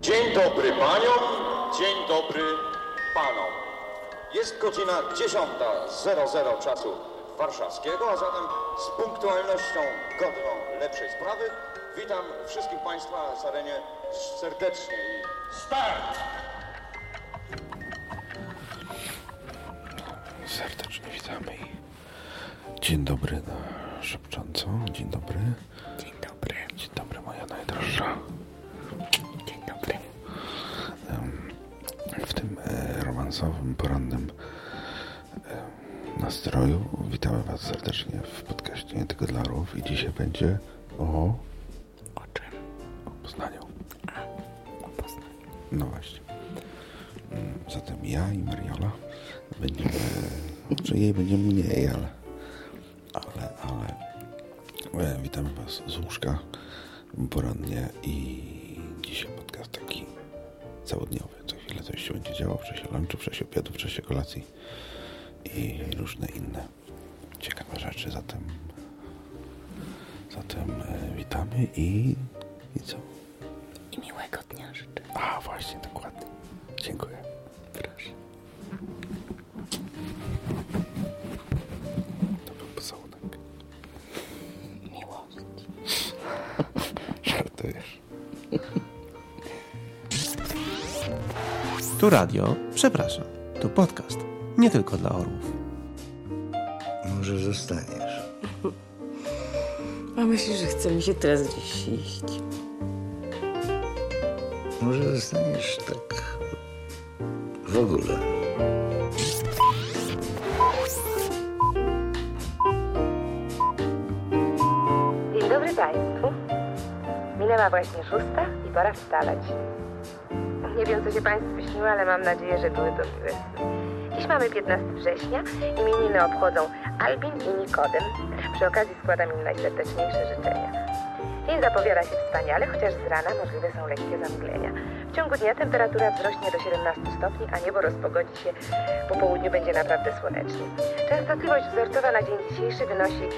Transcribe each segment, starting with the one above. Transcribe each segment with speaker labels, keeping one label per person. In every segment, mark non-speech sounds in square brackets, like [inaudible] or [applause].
Speaker 1: Dzień dobry paniom, dzień dobry panom. Jest godzina 10.00 czasu warszawskiego, a zatem z punktualnością godną lepszej sprawy witam wszystkich państwa z arenie serdecznie i start!
Speaker 2: Serdecznie witamy i dzień dobry na szepcząco. Dzień dobry.
Speaker 3: Dzień dobry.
Speaker 2: Dzień dobry moja najdroższa. Romansowym, porannym nastroju witamy Was serdecznie w podcaście Nie tylko dla orłów i dzisiaj będzie o,
Speaker 3: O czym?
Speaker 2: o Poznaniu.
Speaker 3: O Poznaniu.
Speaker 2: No właśnie. Mm, Zatem ja i Mariola będziemy, czy jej będzie mniej, ale, ale, ale e, witamy Was z łóżka porannie i dzisiaj podcast taki całodniowy. Chwilę coś się będzie działo w czasie lunchu, w czasie obiadu, w czasie kolacji i różne inne ciekawe rzeczy. Zatem, zatem e, witamy i, i co?
Speaker 3: I miłego dnia życzę.
Speaker 2: A, właśnie, dokładnie. Dziękuję.
Speaker 3: Proszę.
Speaker 4: Tu radio, przepraszam, tu podcast. Nie tylko dla orłów.
Speaker 5: Może zostaniesz.
Speaker 3: A myślisz, że chce mi się teraz gdzieś iść?
Speaker 5: Może zostaniesz tak w ogóle.
Speaker 6: Dzień dobry Państwu. Minęła właśnie szósta i pora wstawać. Nie wiem, co się Państwu śniło, ale mam nadzieję, że były to miłe. Dziś mamy 15 września. Imieniny obchodzą Albin i Nikodem. Przy okazji składam im najserdeczniejsze życzenia. Dzień zapowiada się wspaniale, chociaż z rana możliwe są lekkie zamglenia. W ciągu dnia temperatura wzrośnie do 17 stopni, a niebo rozpogodzi się. Po południu będzie naprawdę słonecznie. Częstotliwość wzorcowa na dzień dzisiejszy wynosi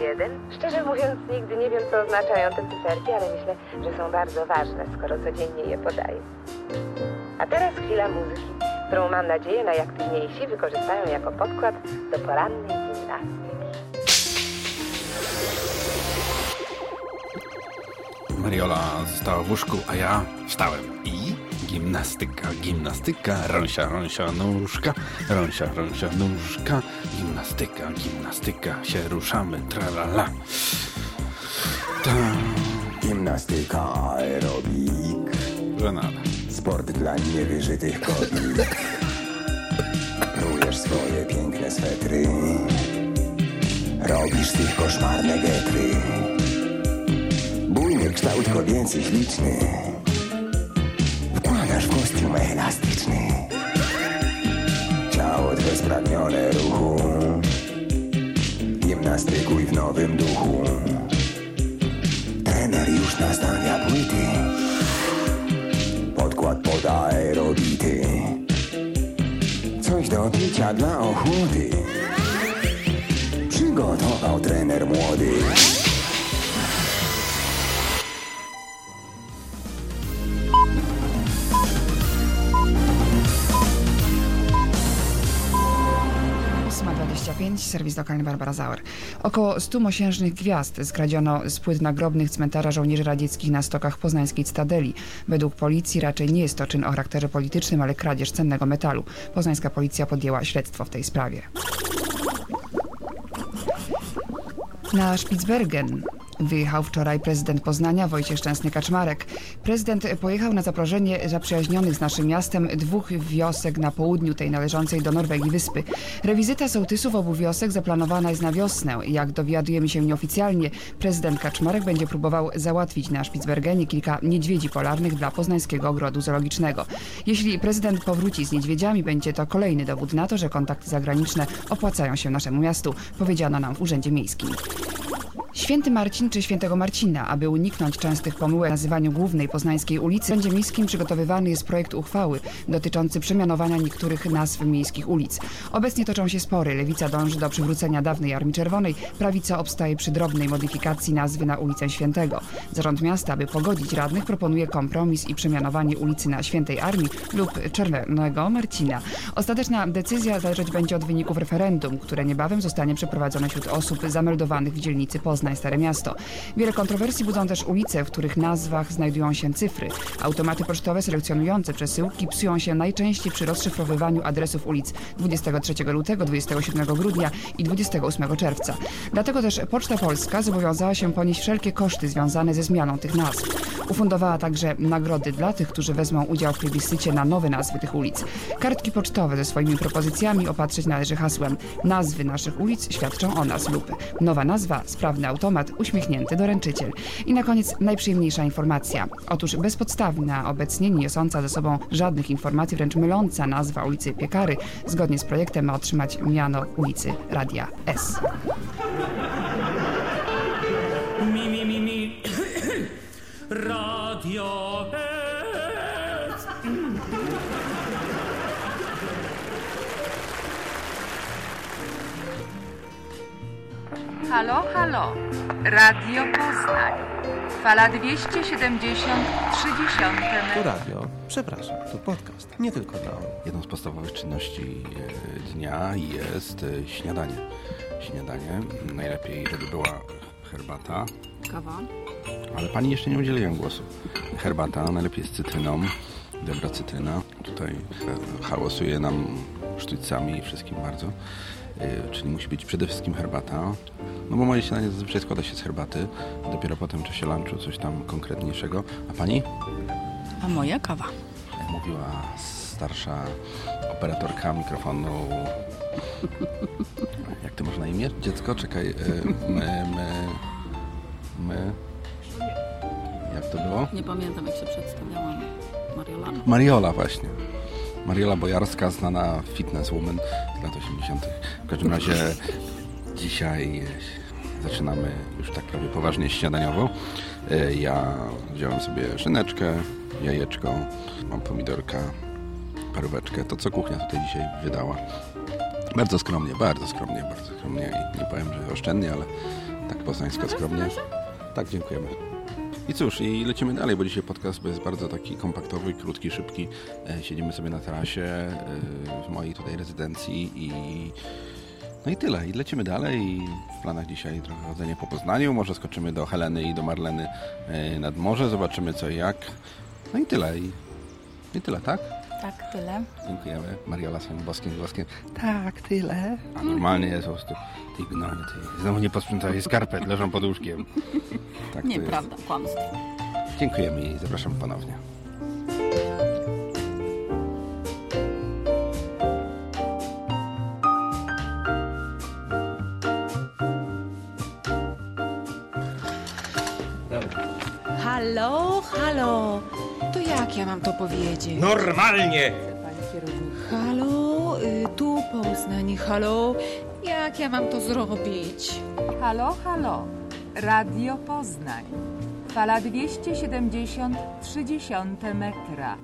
Speaker 6: jeden. Szczerze mówiąc, nigdy nie wiem, co oznaczają te cyferki, ale myślę, że są bardzo ważne, skoro codziennie je podaję. A teraz chwila muzyki, którą mam nadzieję najaktywniejsi wykorzystają jako podkład do porannej gimnastyki.
Speaker 7: Mariola została w łóżku, a ja wstałem. I gimnastyka, gimnastyka, rąsia, rąsia, nóżka, rąsia, rąsia, nóżka, gimnastyka, gimnastyka, się ruszamy, tralala. Ta,
Speaker 8: Gimnastyka, aerobik,
Speaker 7: żenada.
Speaker 8: sport dla niewyżytych kobiet. Prujesz swoje piękne swetry, robisz z tych koszmarne getry. Bujny kształt kobiecy śliczny, wkładasz w kostium elastyczny. Ciało twe spragnione ruchu, gimnastykuj w nowym duchu. Trener już nastawia płyty. Podkład pod aerobity. Coś do picia dla ochłody Przygotował trener młody
Speaker 9: Ósma 25, serwis lokalny Barbara Zauer. Około 100 mosiężnych gwiazd skradziono z płyt nagrobnych cmentarza żołnierzy radzieckich na stokach poznańskiej Cytadeli. Według policji raczej nie jest to czyn o charakterze politycznym, ale kradzież cennego metalu. Poznańska policja podjęła śledztwo w tej sprawie. Na Spitsbergen wyjechał wczoraj prezydent Poznania Wojciech Szczęsny-Kaczmarek. Prezydent pojechał na zaproszenie zaprzyjaźnionych z naszym miastem dwóch wiosek na południu tej należącej do Norwegii wyspy. Rewizyta sołtysów obu wiosek zaplanowana jest na wiosnę. Jak dowiadujemy się nieoficjalnie, prezydent Kaczmarek będzie próbował załatwić na Spitsbergenie kilka niedźwiedzi polarnych dla poznańskiego ogrodu zoologicznego. Jeśli prezydent powróci z niedźwiedziami, będzie to kolejny dowód na to, że kontakty zagraniczne opłacają się naszemu miastu, powiedziano nam w Urzędzie Miejskim. Święty Marcin czy Świętego Marcina, aby uniknąć częstych pomyłek w nazywaniu głównej poznańskiej ulicy, będzie miejskim przygotowywany jest projekt uchwały dotyczący przemianowania niektórych nazw miejskich ulic. Obecnie toczą się spory. Lewica dąży do przywrócenia dawnej Armii Czerwonej, prawica obstaje przy drobnej modyfikacji nazwy na ulicę Świętego. Zarząd miasta, aby pogodzić radnych, proponuje kompromis i przemianowanie ulicy na Świętej Armii lub Czerwonego Marcina. Ostateczna decyzja zależeć będzie od wyników referendum, które niebawem zostanie przeprowadzone wśród osób zameldowanych w dzielnicy Poznań Stare Miasto. Wiele kontrowersji budzą też ulice, w których nazwach znajdują się cyfry. Automaty pocztowe selekcjonujące przesyłki psują się najczęściej przy rozszyfrowywaniu adresów ulic 23 lutego, 27 grudnia i 28 czerwca. Dlatego też Poczta Polska zobowiązała się ponieść wszelkie koszty związane ze zmianą tych nazw. Ufundowała także nagrody dla tych, którzy wezmą udział w plebiscycie na nowe nazwy tych ulic. Kartki pocztowe ze swoimi propozycjami opatrzyć należy hasłem Nazwy naszych ulic świadczą o nas lub Nowa nazwa, sprawny automat, uśmiechnięty doręczyciel. I na koniec najprzyjemniejsza informacja. Otóż bezpodstawna, obecnie nie niosąca ze sobą żadnych informacji, wręcz myląca nazwa ulicy Piekary, zgodnie z projektem ma otrzymać miano ulicy Radia S.
Speaker 10: Mi, mi, mi, mi. [coughs] Radio S.
Speaker 11: Halo, halo. Radio Poznań. Fala 270 30
Speaker 4: To radio. Przepraszam, to podcast. Nie tylko dla
Speaker 2: Jedną z podstawowych czynności e, dnia jest e, śniadanie. Śniadanie. Najlepiej, żeby była herbata.
Speaker 12: Kawa.
Speaker 2: Ale pani jeszcze nie udzieliłem głosu. Herbata, najlepiej z cytryną. Dobra cytryna. Tutaj e, hałasuje nam sztućcami i wszystkim bardzo. E, Czyli musi być przede wszystkim herbata. No bo moje śniadanie zazwyczaj składa się z herbaty. Dopiero potem w czasie lunchu coś tam konkretniejszego. A pani?
Speaker 12: A moja kawa.
Speaker 2: Jak mówiła starsza operatorka mikrofonu. Jak ty masz na imię? Dziecko? Czekaj. e, My, my, my. Jak to było?
Speaker 12: Nie pamiętam, jak się przedstawiałam. Mariola.
Speaker 2: Mariola właśnie. Mariola Bojarska, znana fitnesswoman z lat 80. W każdym razie dzisiaj zaczynamy już tak prawie poważnie śniadaniowo. E, Ja wziąłem sobie szyneczkę, jajeczko, mam pomidorka, paróweczkę. To co kuchnia tutaj dzisiaj wydała. Bardzo skromnie, bardzo skromnie, bardzo skromnie i nie powiem, że oszczędnie, ale tak poznańsko skromnie. Tak, dziękujemy. I cóż, i lecimy dalej, bo dzisiaj podcast jest bardzo taki kompaktowy, krótki, szybki. E, Siedzimy sobie na tarasie e, w mojej tutaj rezydencji i no i tyle. I lecimy dalej w planach dzisiaj trochę chodzenie po Poznaniu. Może skoczymy do Heleny i do Marleny e, nad morze, zobaczymy co i jak. No i tyle. I, i tyle, tak?
Speaker 12: Tak, tyle.
Speaker 2: Dziękujemy. Mariola swoim boskim głoskiem. Tak, tyle. A normalnie jest po prostu. Ty gnoju, ty. Znowu nie posprzątałeś skarpet, leżą pod łóżkiem. [laughs] Tak.
Speaker 12: Nieprawda, kłamstwo.
Speaker 2: Dziękujemy i zapraszam ponownie.
Speaker 13: Halo, halo. Jak ja mam to powiedzieć?
Speaker 14: Normalnie!
Speaker 13: Halo, y, tu Poznań, halo. Jak ja mam to zrobić?
Speaker 11: Halo, halo. Radio Poznań. Fala 270 30 metra.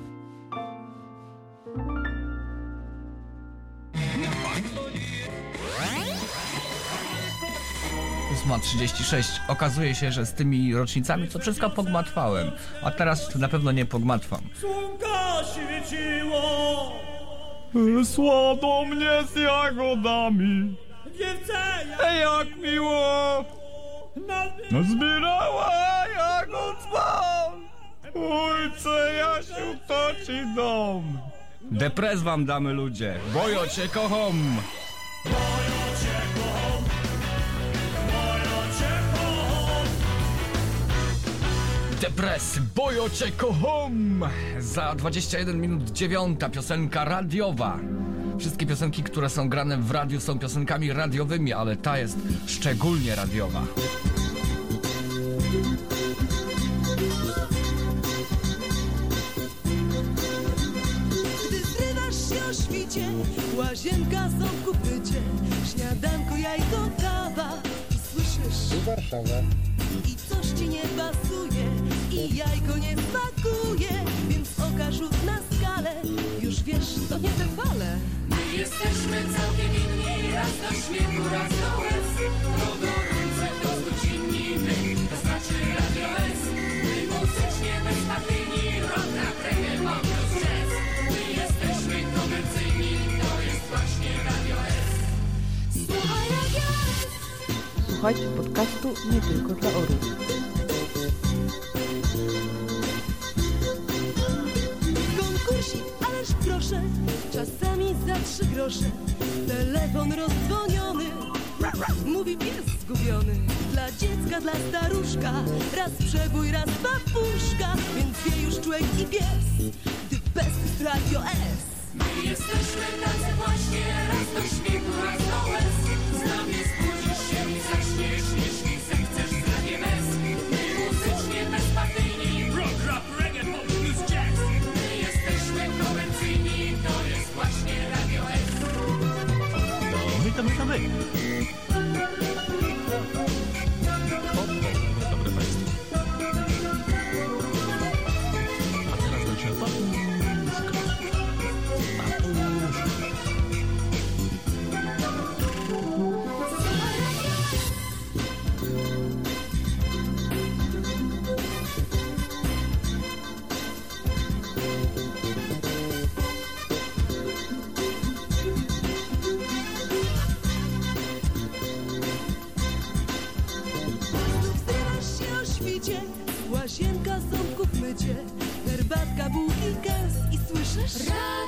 Speaker 15: Ósma 36. Okazuje się, że z tymi rocznicami to wszystko pogmatwałem. A teraz na pewno nie pogmatwam.
Speaker 10: Słonka świeciło. Słodło mnie z jagodami. Dziewczęja. Jak miło. No zbierała jagód dzwon. Ojcze Jasiu, to ci dom.
Speaker 15: Depres wam damy ludzie. Bojo cię kocham. Depres, bojo cię kocham. Za 21 minut dziewiąta piosenka radiowa. Wszystkie piosenki, które są grane w radiu są piosenkami radiowymi, ale ta jest szczególnie radiowa.
Speaker 16: Gdy zrywasz się o świcie, łazienka są w kupycie, śniadanko, jajko, kawa i słyszysz?
Speaker 2: Warszawa.
Speaker 16: Coś ci nie pasuje i jajko nie smakuje, więc oka rzut na skalę. Już wiesz, to nie te fale.
Speaker 17: My jesteśmy całkiem inni, raz do śmiechu, raz do łez. To gorące, to znów inni my, to znaczy Radio S. My muzycznie bezpartyjni, rap, reggae, pop, plus jazz. My jesteśmy komercyjni, to jest właśnie Radio
Speaker 18: Słuchajcie podcastu nie tylko dla orłów.
Speaker 16: Konkursik, ależ proszę, czasami za trzy grosze. Telefon rozdzwoniony, mówi pies zgubiony. Dla dziecka, dla staruszka, raz przebój, raz papuszka. Więc wie już człowiek i pies, best is Radio S.
Speaker 17: My jesteśmy tacy właśnie, raz do śmiechu, raz
Speaker 19: No i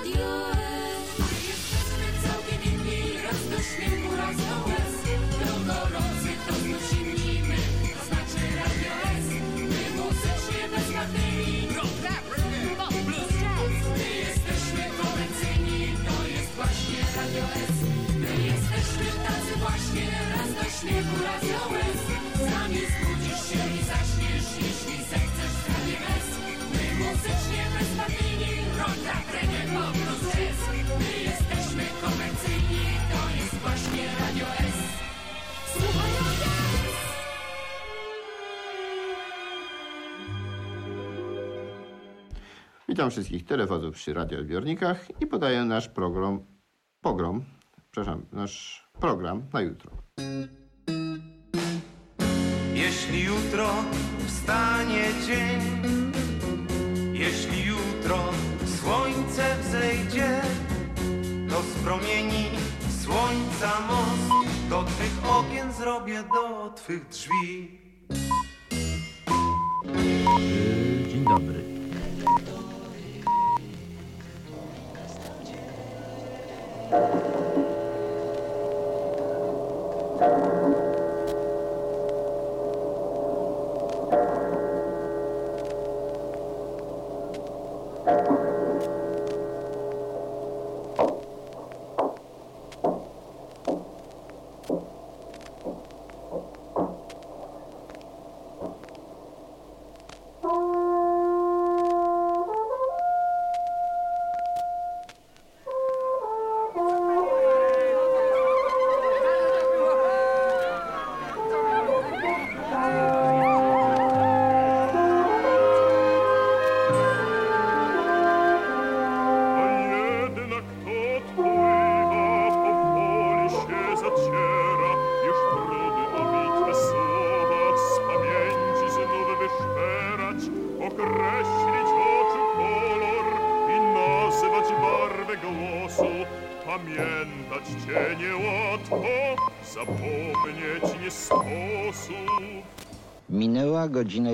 Speaker 20: Witam wszystkich telewozów przy radioodbiornikach i podaję nasz program, pogrom, przepraszam, nasz program na jutro.
Speaker 21: Jeśli jutro wstanie dzień, jeśli jutro słońce wzejdzie, to z promieni słońca most do twych okien zrobię do twych drzwi.
Speaker 19: Dzień dobry. Jednak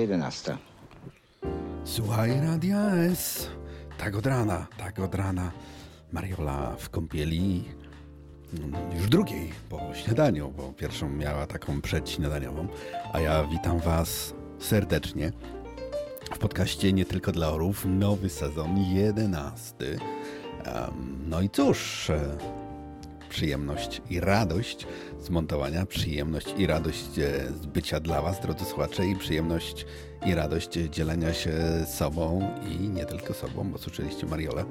Speaker 1: 11.
Speaker 2: Słuchaj Radia S. Tak od rana, tak od rana. Mariola w kąpieli. mm, Już drugiej po śniadaniu, bo pierwszą miała taką przedśniadaniową. A ja witam Was serdecznie w podcaście Nie Tylko dla Orów. Nowy sezon, jedenasty. No i cóż, e, przyjemność i radość z montowania, przyjemność i radość e, z bycia dla Was, drodzy słuchacze, i przyjemność i radość dzielenia się sobą i nie tylko sobą, bo słyszeliście Mariolę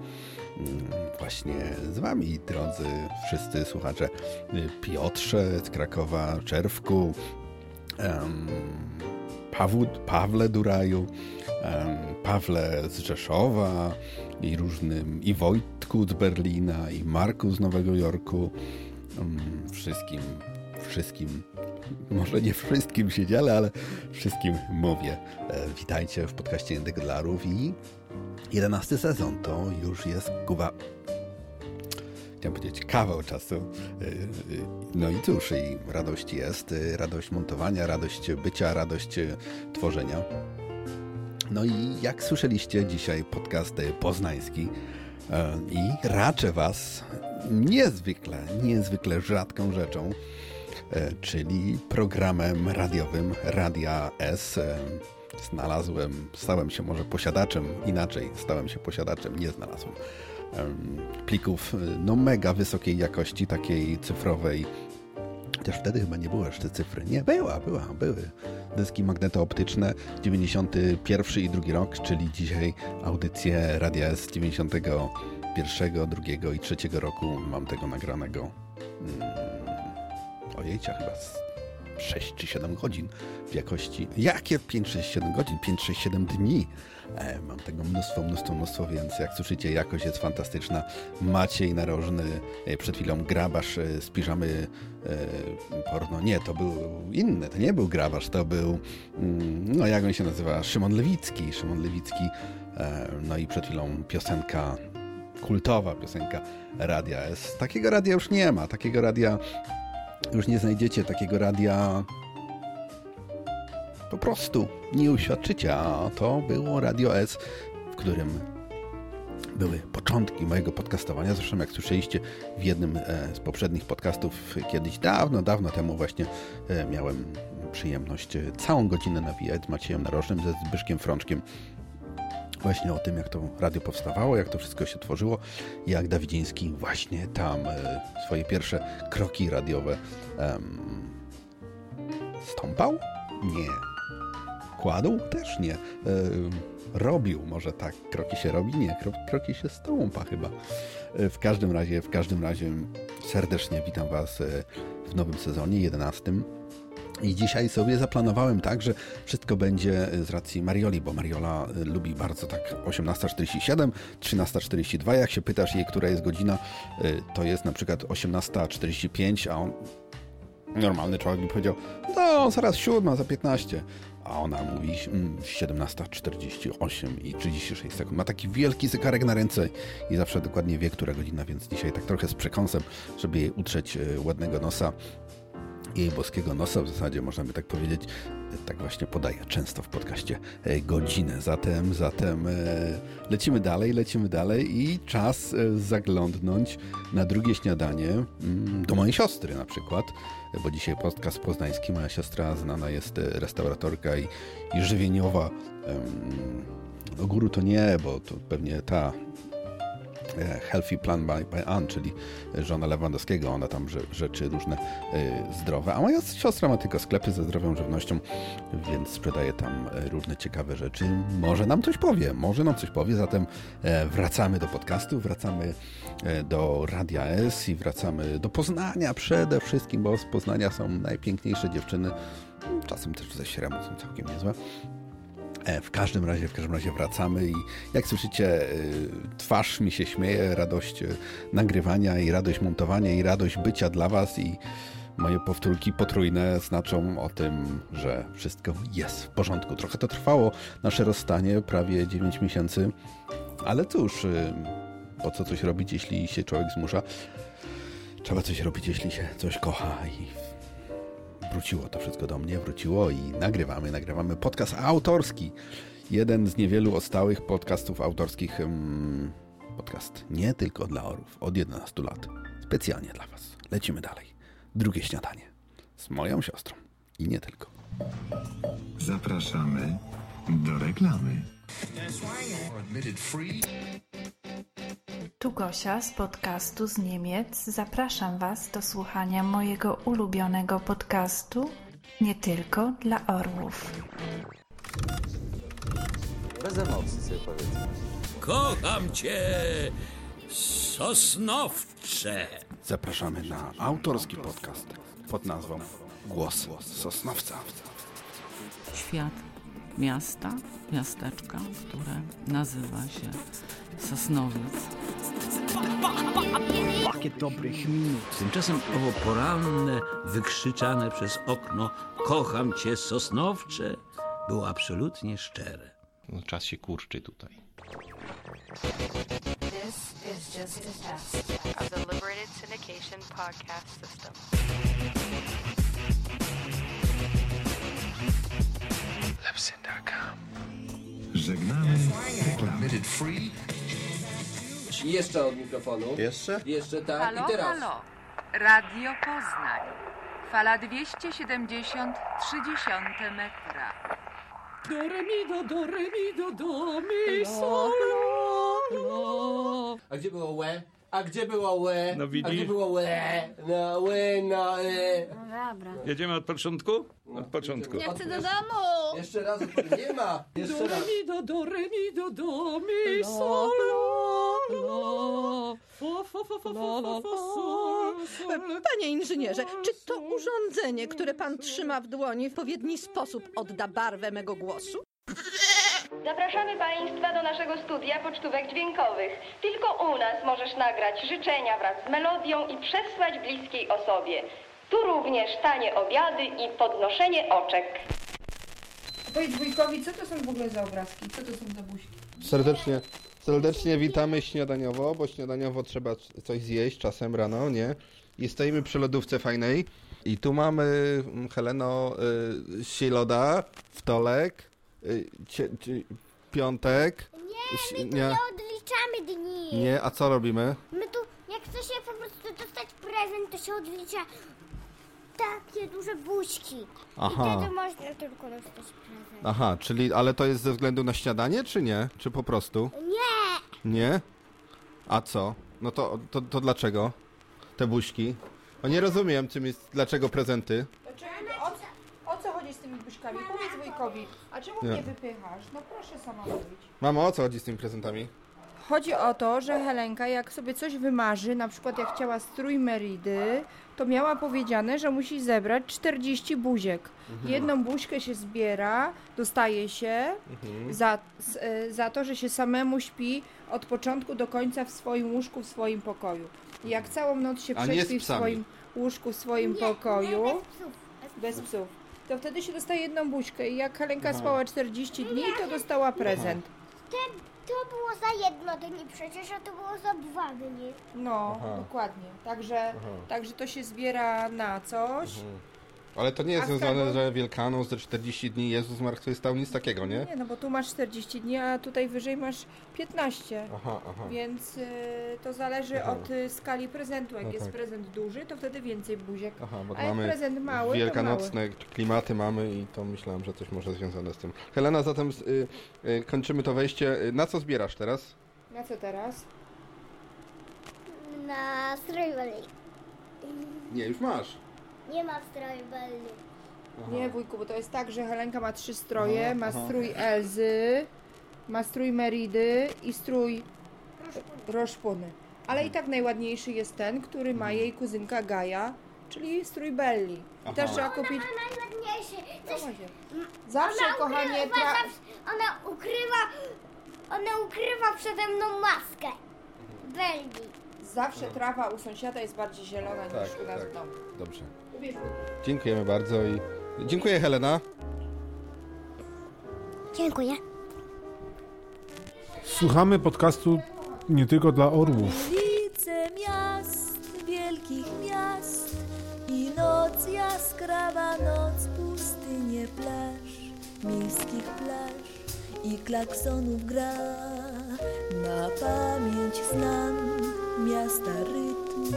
Speaker 2: mm, właśnie z Wami, drodzy wszyscy słuchacze. Y, Piotrze z Krakowa, Czerwku, Pawłu, Pawle Duraju, Pawle z Rzeszowa i różnym, i Wojtku z Berlina, i Marku z Nowego Jorku. Wszystkim, wszystkim, może nie wszystkim się dzielę, ale wszystkim mówię. E, Witajcie w podcaście Dolarów i jedenasty sezon to już jest Kuba chciałem powiedzieć, kawał czasu. Y, y, No i cóż, i radość jest, radość montowania, radość bycia, radość tworzenia. No i jak słyszeliście, dzisiaj podcast poznański y, i raczę Was niezwykle, niezwykle rzadką rzeczą, y, czyli programem radiowym Radia S. Y, Znalazłem, stałem się może posiadaczem, inaczej, stałem się posiadaczem, nie znalazłem em, plików no mega wysokiej jakości, takiej cyfrowej. Też wtedy chyba nie było jeszcze cyfry. Nie, była, była, były. Dyski magnetooptyczne 91 i drugi rok, czyli dzisiaj audycje Radia S 91, drugiego i trzeciego roku. Mam tego nagranego. Mm, ojejcia, chyba z 6 czy 7 godzin w jakości. Jakie 5, 6, 7 godzin? 5, 6, 7 dni. E, mam tego mnóstwo, mnóstwo, mnóstwo, więc jak słyszycie, jakość jest fantastyczna. Maciej Narożny, e, przed chwilą grabarz e, z piżamy porno. Nie, to był inny, to nie był grabarz, to był, mm, no jak on się nazywa? Szymon Lewicki. Szymon Lewicki. No i przed chwilą piosenka kultowa piosenka Radia. Takiego radia już nie ma, takiego radia już nie znajdziecie, takiego radia po prostu nie uświadczycie, a to było Radio S, w którym były początki mojego podcastowania. Zresztą jak słyszeliście w jednym e, z poprzednich podcastów kiedyś dawno, dawno temu właśnie e, miałem przyjemność e, całą godzinę nawijać z Maciejem Narożnym, ze Zbyszkiem Frączkiem właśnie o tym, jak to radio powstawało, jak to wszystko się tworzyło jak Dawidziński właśnie tam swoje pierwsze kroki radiowe em, stąpał? Nie. Kładł? Też nie. E, robił, może tak. Kroki się robi? Nie. Kro, kroki się stąpa chyba. E, w każdym razie, w każdym razie serdecznie witam Was e, w nowym sezonie, 11. I dzisiaj sobie zaplanowałem tak, że wszystko będzie z racji Marioli, bo Mariola lubi bardzo tak 18.47, 13.42. Jak się pytasz jej, która jest godzina, to jest na przykład 18.45, a on normalny człowiek by powiedział, no zaraz siódma, za 15. A ona mówi mm, 17.48 i 36 sekund. Ma taki wielki zegarek na ręce i zawsze dokładnie wie, która godzina, więc dzisiaj tak trochę z przekąsem, żeby jej utrzeć y, ładnego nosa jej boskiego nosa, w zasadzie można by tak powiedzieć, tak właśnie podaję często w podcaście e, godzinę. Zatem, zatem e, lecimy dalej, lecimy dalej i czas e, zaglądnąć na drugie śniadanie mm, do mojej siostry na przykład, bo dzisiaj podcast poznański, moja siostra znana jest restauratorka i, i żywieniowa. Do góry to nie, bo to pewnie ta Healthy Plan by, by Ann, czyli żona Lewandowskiego. Ona tam rze- rzeczy różne e, zdrowe. A moja siostra ma tylko sklepy ze zdrową żywnością, więc sprzedaje tam różne ciekawe rzeczy. Może nam coś powie, może nam coś powie. Zatem e, wracamy do podcastu, wracamy e, do Radia S i wracamy do Poznania przede wszystkim, bo z Poznania są najpiękniejsze dziewczyny. Czasem też ze Śremu są całkiem niezłe. E, W każdym razie, w każdym razie wracamy i jak słyszycie, y, twarz mi się śmieje, radość y, nagrywania i radość montowania i radość bycia dla Was i moje powtórki potrójne znaczą o tym, że wszystko jest w porządku. Trochę to trwało, nasze rozstanie, prawie 9 miesięcy, ale cóż, po co coś robić, jeśli się człowiek zmusza? Trzeba coś robić, jeśli się coś kocha i wróciło to wszystko do mnie, wróciło i nagrywamy, nagrywamy podcast autorski. Jeden z niewielu stałych podcastów autorskich. mm, Podcast nie tylko dla orów, od 11 lat. Specjalnie dla Was. Lecimy dalej. Drugie śniadanie. Z moją siostrą. I nie tylko.
Speaker 22: Zapraszamy do reklamy.
Speaker 23: Tu Gosia z podcastu z Niemiec. Zapraszam Was do słuchania mojego ulubionego podcastu nie tylko dla orłów.
Speaker 24: Bez emocji sobie powiedzmy.
Speaker 25: Kocham cię, Sosnowcze.
Speaker 2: Zapraszamy na autorski podcast pod nazwą głos Sosnowca.
Speaker 26: Świat miasta, miasteczka, które nazywa się Sosnowiec.
Speaker 10: Pakiet dobrych minut. Tymczasem owo poranne, wykrzyczane przez okno kocham cię sosnowcze było absolutnie szczere.
Speaker 27: No, czas się kurczy tutaj.
Speaker 23: This is just a test of the Liberated Syndication podcast system.
Speaker 22: Żegnamy reklamy.
Speaker 28: Jeszcze od mikrofonu.
Speaker 20: Jeszcze?
Speaker 28: Jeszcze tak.
Speaker 11: Halo,
Speaker 28: I teraz.
Speaker 11: halo. Radio Poznań. Fala 270 30 metra.
Speaker 16: Do re mi do do re mi do do mi sol la, la.
Speaker 28: A gdzie było łe? A gdzie było łe?
Speaker 10: No
Speaker 28: A
Speaker 10: widzisz?
Speaker 28: gdzie było łe? No łe, no e.
Speaker 23: Dobra.
Speaker 10: Jedziemy od początku? Od początku.
Speaker 23: Ja chcę do domu!
Speaker 28: Jeszcze raz, nie ma. Jeszcze raz.
Speaker 16: mi do do re mi do do mi sol la, fa fa fa fa fa fa sol sol.
Speaker 29: Panie inżynierze, czy to urządzenie, które pan trzyma w dłoni, w odpowiedni sposób odda barwę mego głosu?
Speaker 6: Zapraszamy Państwa do naszego studia pocztówek dźwiękowych. Tylko u nas możesz nagrać życzenia wraz z melodią i przesłać bliskiej osobie. Tu również tanie obiady i podnoszenie oczek.
Speaker 9: Powiedz wujkowi, co to są w ogóle za obrazki? Co to są za buźki?
Speaker 30: Serdecznie, serdecznie witamy śniadaniowo, bo śniadaniowo trzeba coś zjeść czasem rano, nie? I stoimy przy lodówce fajnej i tu mamy, mm, Heleno, y, siloda, wtorek, y, cie, cie, piątek. Nie,
Speaker 31: My tu nie odliczamy dni.
Speaker 30: nie, a co robimy?
Speaker 31: My tu, jak chce się po prostu dostać prezent, to się odlicza takie duże buźki.
Speaker 30: Aha.
Speaker 31: I wtedy można tylko dostać prezent.
Speaker 30: Aha, czyli, ale to jest ze względu na śniadanie, czy nie? Czy po prostu?
Speaker 31: Nie!
Speaker 30: Nie? A co? No to, to, to dlaczego? Te buźki? No nie rozumiem, czym jest, dlaczego prezenty.
Speaker 9: O, o chodzi z tymi buźkami? Powiedz wujkowi. A czemu
Speaker 30: Nie.
Speaker 9: mnie wypychasz? No proszę sama mówić.
Speaker 30: Mamo, o co chodzi z tymi prezentami?
Speaker 32: Chodzi o to, że Helenka jak sobie coś wymarzy, na przykład jak chciała strój Meridy, to miała powiedziane, że musi zebrać 40 buziek.
Speaker 30: Mhm.
Speaker 32: Jedną buźkę się zbiera, dostaje się
Speaker 30: Mhm.
Speaker 32: za, s- e, za to, że się samemu śpi od początku do końca w swoim łóżku, w swoim pokoju. I jak całą noc się
Speaker 30: A nie z
Speaker 32: prześpi w
Speaker 30: psami.
Speaker 32: swoim łóżku, w swoim
Speaker 31: Nie,
Speaker 32: pokoju,
Speaker 31: nie, bez psów.
Speaker 32: bez psów, to wtedy się dostaje jedną buźkę. I jak Helenka
Speaker 30: Aha.
Speaker 32: spała 40 dni, to dostała prezent.
Speaker 31: Te, to było za jedno dni przecież, a to było za dwa dni.
Speaker 32: No,
Speaker 30: Aha.
Speaker 32: dokładnie. Także,
Speaker 30: Aha.
Speaker 32: także to się zbiera na coś.
Speaker 30: Mhm. Ale to nie jest związane,
Speaker 32: tego-
Speaker 30: że Wielkanoc, że 40 dni Jezus zmartwychwstał, nic takiego, nie?
Speaker 32: Nie, no bo tu masz 40 dni, a tutaj wyżej masz 15.
Speaker 30: Aha, aha.
Speaker 32: Więc y, to zależy
Speaker 30: Aha.
Speaker 32: od y, skali prezentu. Jak
Speaker 30: No
Speaker 32: jest
Speaker 30: tak.
Speaker 32: prezent duży, to wtedy więcej buziek.
Speaker 30: Aha, bo
Speaker 32: a jak
Speaker 30: mamy
Speaker 32: prezent mały, to
Speaker 30: wielkanocne klimaty mamy i to myślałem, że coś może związane z tym. Helena, zatem y, y, kończymy to wejście. Y, Na co zbierasz teraz?
Speaker 32: mały. Na co teraz?
Speaker 31: Na strój Belli.
Speaker 30: Nie, już masz.
Speaker 31: Nie ma stroju Belli.
Speaker 32: Nie, wujku, bo to jest tak, że Helenka ma trzy stroje.
Speaker 30: Aha,
Speaker 32: ma
Speaker 30: aha.
Speaker 32: strój Elzy, ma strój Meridy i strój Roszpuny. Ale i tak najładniejszy jest ten, który ma jej kuzynka Gaja, czyli strój Belli. I
Speaker 30: Aha.
Speaker 32: też trzeba kupić...
Speaker 31: A najładniejszy. Coś,
Speaker 32: Zawsze,
Speaker 31: ona
Speaker 32: kochanie,
Speaker 31: ukrywa,
Speaker 32: tra-
Speaker 31: zawsze, ona ukrywa, ona ukrywa przede mną maskę. Belli.
Speaker 32: Zawsze trawa u sąsiada jest bardziej zielona
Speaker 30: Tak,
Speaker 32: niż u nas
Speaker 30: tak.
Speaker 32: w domu.
Speaker 30: Dobrze. Dziękujemy bardzo i dziękuję Helena.
Speaker 31: Dziękuję.
Speaker 33: Słuchamy podcastu nie tylko dla orłów.
Speaker 34: Ulice miast, wielkich miast i noc jaskrawa, noc pustynie plaż, miejskich plaż i klaksonów gra. Na pamięć znam miasta rytm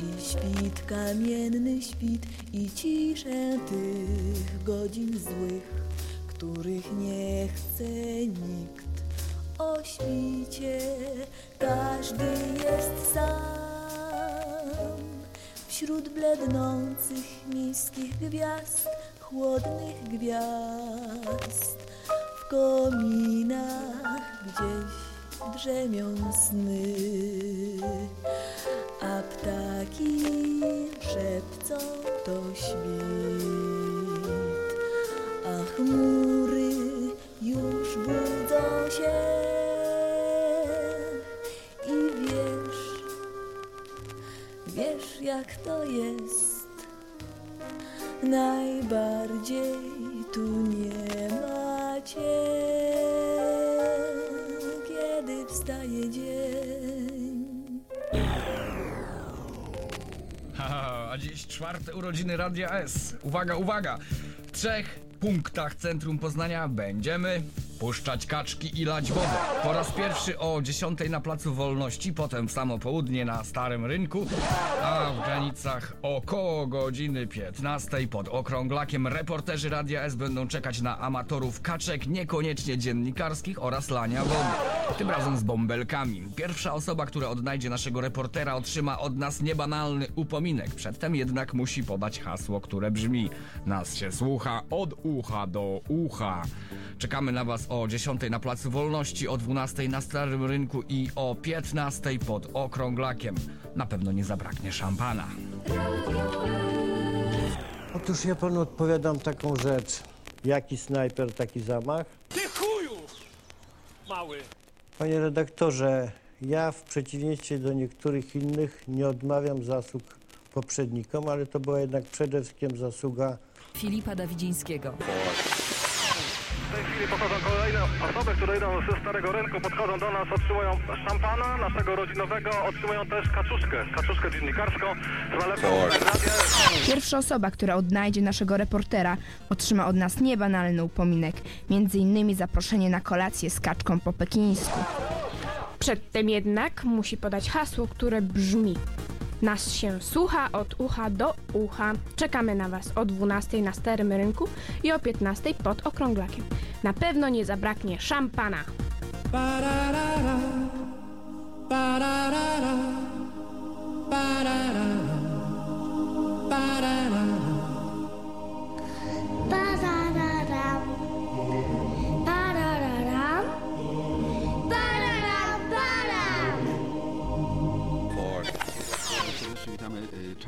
Speaker 34: i świt, kamienny świt i ciszę tych godzin złych, których nie chce nikt. O świcie każdy jest sam Wśród blednących miejskich gwiazd Chłodnych gwiazd W kominach gdzieś drzemią sny ptaki szepcą to świt, a chmury już budzą się i wiesz, wiesz jak to jest. Najbardziej tu nie ma
Speaker 15: czwarte urodziny Radia S. Uwaga, uwaga! W trzech punktach centrum Poznania będziemy puszczać kaczki i lać wodę. Po raz pierwszy o 10 na Placu Wolności, potem w samo południe na Starym Rynku, a w granicach około godziny 15 pod okrąglakiem reporterzy Radia S będą czekać na amatorów kaczek, niekoniecznie dziennikarskich oraz lania wody. Tym razem z bąbelkami. Pierwsza osoba, która odnajdzie naszego reportera otrzyma od nas niebanalny upominek. Przedtem jednak musi podać hasło, które brzmi Nas się słucha od ucha do ucha. Czekamy na Was o 10 na Placu Wolności, o 12 na Starym Rynku i o 15 pod Okrąglakiem. Na pewno nie zabraknie szampana.
Speaker 35: Otóż ja panu odpowiadam taką rzecz. Jaki snajper, taki zamach?
Speaker 36: Ty chuju! Mały.
Speaker 35: Panie redaktorze, ja w przeciwieństwie do niektórych innych nie odmawiam zasług poprzednikom, ale to była jednak przede wszystkim zasługa
Speaker 12: Filipa Dawidzińskiego.
Speaker 37: W tej chwili podchodzą kolejne osoby, które idą ze Starego Rynku, podchodzą do nas, otrzymują szampana naszego rodzinowego, otrzymują też kaczuszkę, kaczuszkę dziennikarską z nalewką
Speaker 38: Pierwsza osoba, która odnajdzie naszego reportera, otrzyma od nas niebanalny upominek, między innymi zaproszenie na kolację z kaczką po pekińsku.
Speaker 39: Przedtem jednak musi podać hasło, które brzmi Nas się słucha od ucha do ucha. Czekamy na Was o 12 na Starym Rynku i o 15 pod Okrąglakiem. Na pewno nie zabraknie szampana.
Speaker 31: Pararam.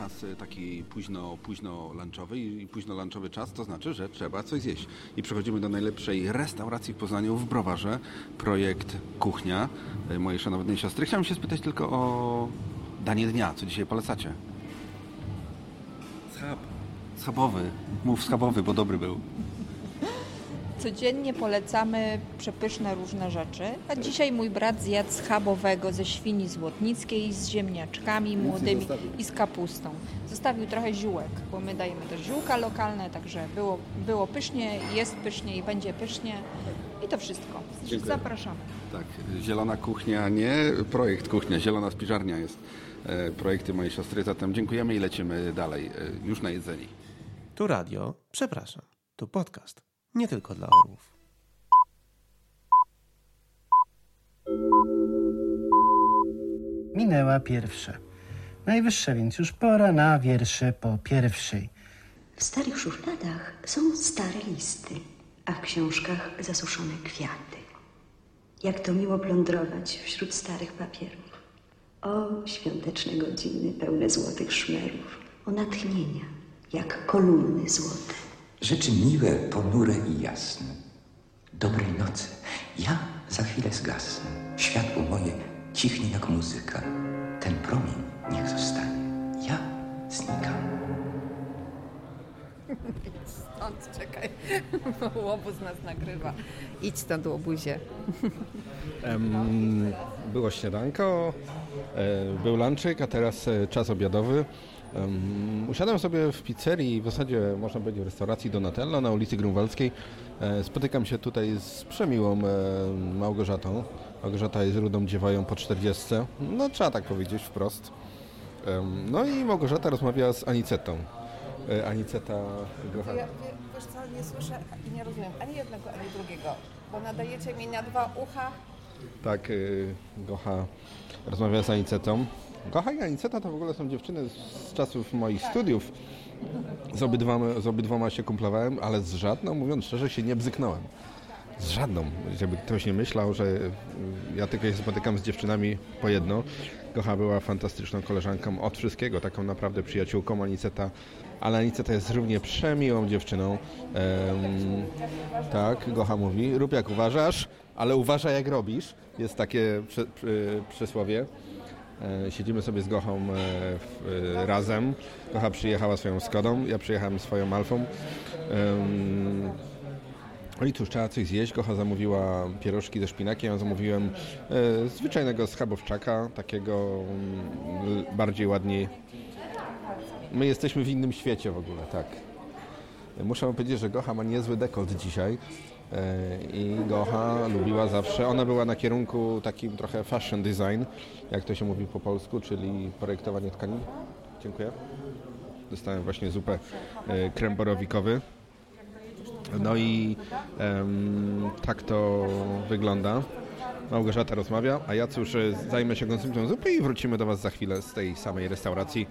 Speaker 2: Czas y, taki późno, późno lunchowy i późno lunchowy czas to znaczy, że trzeba coś zjeść. I przechodzimy do najlepszej restauracji w Poznaniu w Browarze. Projekt Kuchnia y, mojej szanownej siostry. Chciałem się spytać tylko o danie dnia. Co dzisiaj polecacie? Schab. Schabowy. Mów schabowy, bo dobry był.
Speaker 32: Codziennie polecamy przepyszne różne rzeczy, a dzisiaj mój brat zjadł schabowego ze świni złotnickiej z ziemniaczkami młodymi i z kapustą. Zostawił trochę ziółek, bo my dajemy też ziółka lokalne, także było, było pysznie, jest pysznie i będzie pysznie. I to wszystko.
Speaker 2: Dziękuję.
Speaker 32: Zapraszamy.
Speaker 2: Tak, zielona kuchnia, nie projekt kuchnia, zielona spiżarnia jest e, projekty mojej siostry, zatem dziękujemy i lecimy dalej, e, już na jedzeni.
Speaker 40: Tu radio, przepraszam, tu podcast, nie tylko dla orłów.
Speaker 41: Minęła pierwsza. Najwyższa więc już pora na wiersze po pierwszej.
Speaker 42: W starych szufladach są stare listy, a w książkach zasuszone kwiaty. Jak to miło plądrować wśród starych papierów. O świąteczne godziny pełne złotych szmerów, o natchnienia, jak kolumny złote.
Speaker 43: Rzeczy miłe, ponure i jasne. Dobrej nocy. Ja za chwilę zgasnę. Światło moje cichnie jak muzyka. Ten promień niech zostanie. Ja znikam.
Speaker 32: Stąd, czekaj, bo łobuz nas nagrywa. Idź stąd, łobuzie.
Speaker 2: Em, było śniadanko, e, był lunchek, a teraz e, czas obiadowy. Em, usiadłem sobie w pizzerii, w zasadzie można powiedzieć w restauracji Donatello na ulicy Grunwaldzkiej. E, spotykam się tutaj z przemiłą e, Małgorzatą. Małgorzata jest rudą dziewają po 40. No trzeba tak powiedzieć wprost. Em, no i Małgorzata rozmawia z Anicetą. E, Aniceta Grocha.
Speaker 32: Ja, wie- wiesz co, nie słyszę i nie rozumiem ani jednego, ani drugiego, bo nadajecie mi na dwa ucha.
Speaker 2: Tak, y, Gocha rozmawia z Anicetą. Gocha i Aniceta to w ogóle są dziewczyny z- czasów moich studiów. Z obydwoma, z obydwoma się kumplowałem, ale z żadną, mówiąc szczerze, się nie bzyknąłem.
Speaker 30: z żadną. Żeby ktoś nie myślał, że y, ja tylko się spotykam z dziewczynami po jedno. Gocha była fantastyczną koleżanką od wszystkiego, taką naprawdę przyjaciółką Aniceta. Ale Aniceta jest równie przemiłą dziewczyną. Em, tak, Gocha mówi, rób jak uważasz, ale uważaj jak robisz. Jest takie prze, przy, przysłowie. E, Siedzimy sobie z Gochą e, e, razem. Gocha przyjechała swoją Skodą, ja przyjechałem swoją Alfą. No i cóż, trzeba coś zjeść. Gocha zamówiła pierożki ze szpinakiem, ja zamówiłem zwyczajnego schabowczaka, takiego mm, bardziej ładniej. My jesteśmy w innym świecie w ogóle, tak. Muszę powiedzieć, że Gocha ma niezły dekolt dzisiaj i Gocha lubiła zawsze, ona była na kierunku takim trochę fashion design, jak to się mówi po polsku, czyli projektowanie tkanin. Dziękuję. Dostałem właśnie zupę e, kremborowikowy. No i em, tak to wygląda. Małgorzata rozmawia, a ja cóż, e, zajmę się konsumpcją zupy i wrócimy do Was za chwilę z tej samej restauracji.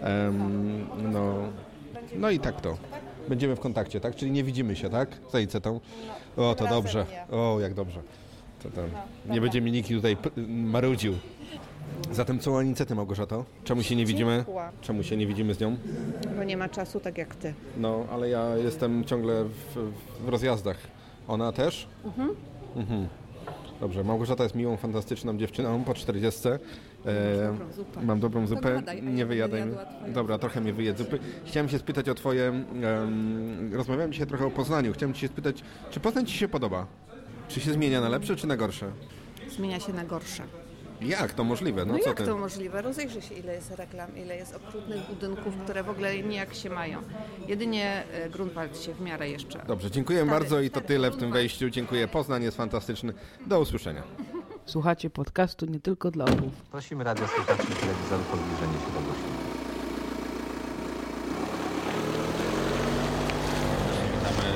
Speaker 30: Em, no, no i tak to. Będziemy w kontakcie, tak? Czyli nie widzimy się, tak? Z Anicetą. O, to dobrze. O, jak dobrze. To tam. Nie będzie mi nikt tutaj p- marudził. Zatem co u Anicety, Małgorzato? Czemu się nie widzimy? Czemu się nie widzimy z nią?
Speaker 29: Bo nie ma czasu tak jak ty.
Speaker 30: No, ale ja jestem ciągle w, w rozjazdach. Ona też?
Speaker 29: Mhm.
Speaker 30: Mhm. Dobrze, Małgorzata jest miłą, fantastyczną dziewczyną po 40. E,
Speaker 29: dobrą
Speaker 30: mam dobrą zupę.
Speaker 29: ja
Speaker 30: nie wyjadaj. Dobra, trochę mnie wyjedz zupy. Chciałem się spytać o twoje... em, rozmawiałem dzisiaj trochę o Poznaniu. Chciałem ci się spytać, czy Poznań ci się podoba? Czy się zmienia na lepsze, czy na gorsze?
Speaker 29: Zmienia się na gorsze.
Speaker 30: Jak to możliwe? No,
Speaker 29: No,
Speaker 30: co
Speaker 29: jak
Speaker 30: ty?
Speaker 29: to możliwe? Rozejrzyj się, ile jest reklam, ile jest okrutnych budynków, które w ogóle nijak się mają. Jedynie e, Grunwald się w miarę jeszcze...
Speaker 30: Dobrze, dziękuję
Speaker 29: Stary,
Speaker 30: bardzo i to tyle w tym wejściu. Dziękuję. Poznań jest fantastyczny. Do usłyszenia.
Speaker 44: Słuchacie podcastu nie tylko dla orłów.
Speaker 45: Prosimy radiosłuchaczy i telewizorów o zbliżenie się do głośnika.
Speaker 2: Wracamy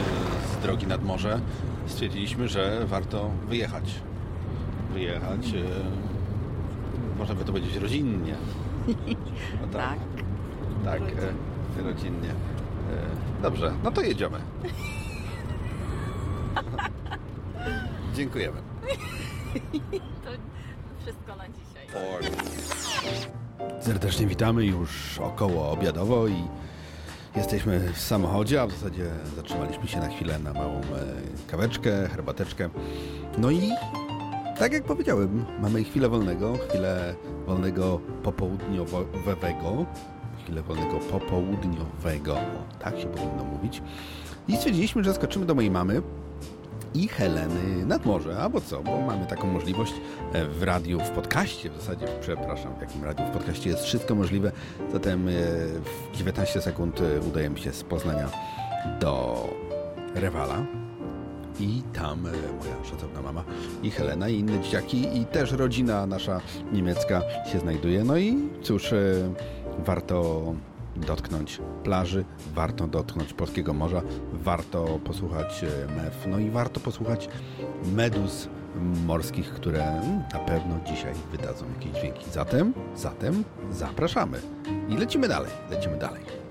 Speaker 2: z drogi nad morze. Stwierdziliśmy, że warto wyjechać. Wyjechać. E, można by to powiedzieć rodzinnie. No tak. Tak, e, rodzinnie. E, dobrze, no to jedziemy. [laughs] Dziękujemy.
Speaker 12: To wszystko na dzisiaj.
Speaker 2: Serdecznie witamy już około obiadowo i jesteśmy w samochodzie, a w zasadzie zatrzymaliśmy się na chwilę na małą e, kaweczkę, herbateczkę. No i tak jak powiedziałem, mamy chwilę wolnego, chwilę wolnego popołudniowego, chwilę wolnego popołudniowego, tak się powinno mówić. I stwierdziliśmy, że skoczymy do mojej mamy i Heleny nad morze, albo co, bo mamy taką możliwość e, w radiu, w podcaście w zasadzie, przepraszam, w jakim radiu, w podcaście jest wszystko możliwe, zatem e, w 19 sekund e, udajemy się z Poznania do Rewala. I tam moja szacowna mama i Helena i inne dzieciaki i też rodzina nasza niemiecka się znajduje, no i cóż, warto dotknąć plaży, warto dotknąć polskiego morza, warto posłuchać e, mew, no i warto posłuchać meduz morskich, które na pewno dzisiaj wydadzą jakieś dźwięki. Zatem, zatem zapraszamy i lecimy dalej, lecimy dalej.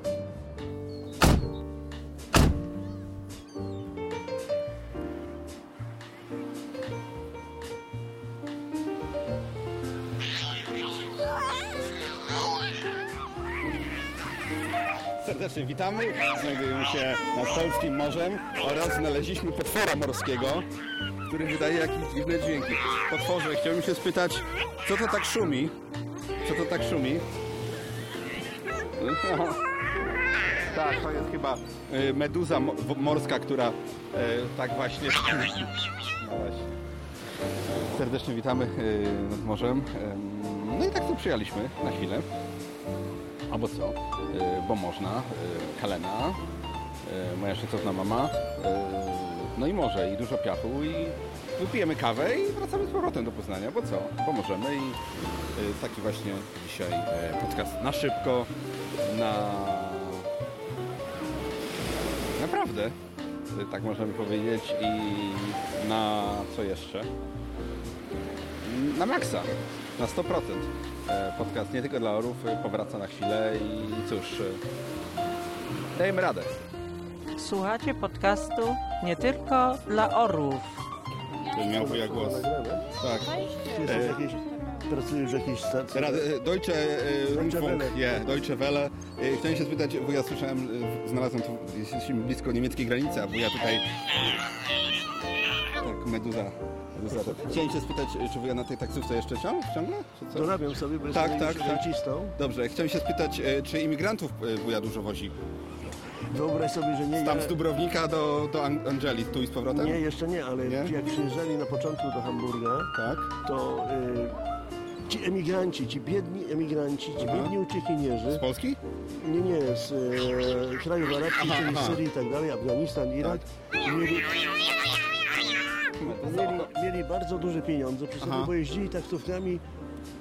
Speaker 30: Serdecznie witamy. Znajdujemy się nad Polskim Morzem oraz znaleźliśmy potwora morskiego, który wydaje jakieś dziwne dźwięki. Potworze, chciałbym się spytać, co to tak szumi? Co to tak szumi? Tak, to jest chyba y, meduza morska, która y, tak właśnie... No właśnie. Serdecznie witamy y, nad morzem. No i tak tu przyjechaliśmy na chwilę. Albo co? Y, Bo można. y, Kalena, y, moja szacowna mama. No i morze, i dużo piachu, i wypijemy kawę i wracamy z powrotem do Poznania. Bo co? Bo możemy i taki właśnie dzisiaj podcast na szybko, na... Naprawdę, tak możemy powiedzieć i na co jeszcze? Na maksa, na 100%. E, Podcast nie tylko dla orów e, powraca na chwilę i cóż, e, dajemy radę.
Speaker 46: Słuchacie podcastu nie tylko dla orłów.
Speaker 2: To miał wuja głos. Tak.
Speaker 47: Jesteś jakiś, pracujesz w jakiejś stacji?
Speaker 2: Teraz Deutsche Rundfunk,
Speaker 47: Welle.
Speaker 2: je, Deutsche Welle. Chciałem się spytać, wuja słyszałem, e, znalazłem tu, jesteśmy blisko niemieckiej granicy, a wuja tutaj... Tak, meduza. Chciałem się spytać, czy wuja na tej taksówce jeszcze ciągle? ciągle? Czy co?
Speaker 47: Dorabiam sobie, bo
Speaker 2: Tak,
Speaker 47: jestem
Speaker 2: tak, tak.
Speaker 47: rencistą.
Speaker 2: Dobrze, chciałem się spytać, e, czy imigrantów e, wuja dużo wozi?
Speaker 47: Wyobraź sobie, że nie
Speaker 2: Tam z Dubrownika do, do An- Angeli, tu i z powrotem?
Speaker 47: Nie, jeszcze nie, ale
Speaker 2: Nie?
Speaker 47: jak przyjeżdżali na początku do Hamburga,
Speaker 2: tak.
Speaker 47: to y, ci emigranci, ci biedni emigranci, ci
Speaker 2: Aha.
Speaker 47: biedni uciekinierzy...
Speaker 2: Z Polski?
Speaker 47: Nie, nie, z e, krajów arabskich, czyli
Speaker 2: aha.
Speaker 47: Syrii i tak dalej, Afganistan, Irak, mieli, mieli, mieli bardzo duże pieniądze przy sobie,
Speaker 2: Aha.
Speaker 47: bo jeździli taksówkami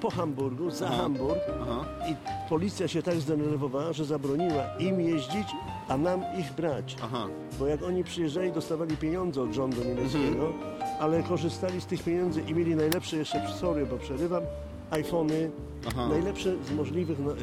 Speaker 47: po Hamburgu, za
Speaker 2: Aha.
Speaker 47: Hamburg
Speaker 2: Aha.
Speaker 47: i policja się tak zdenerwowała, że zabroniła im jeździć, a nam ich brać.
Speaker 2: Aha.
Speaker 47: Bo jak oni przyjeżdżali, dostawali pieniądze od rządu niemieckiego,
Speaker 2: Mhm.
Speaker 47: ale korzystali z tych pieniędzy i mieli najlepsze jeszcze, sorry, bo przerywam, iPhony,
Speaker 2: Aha.
Speaker 47: najlepsze z możliwych no, e,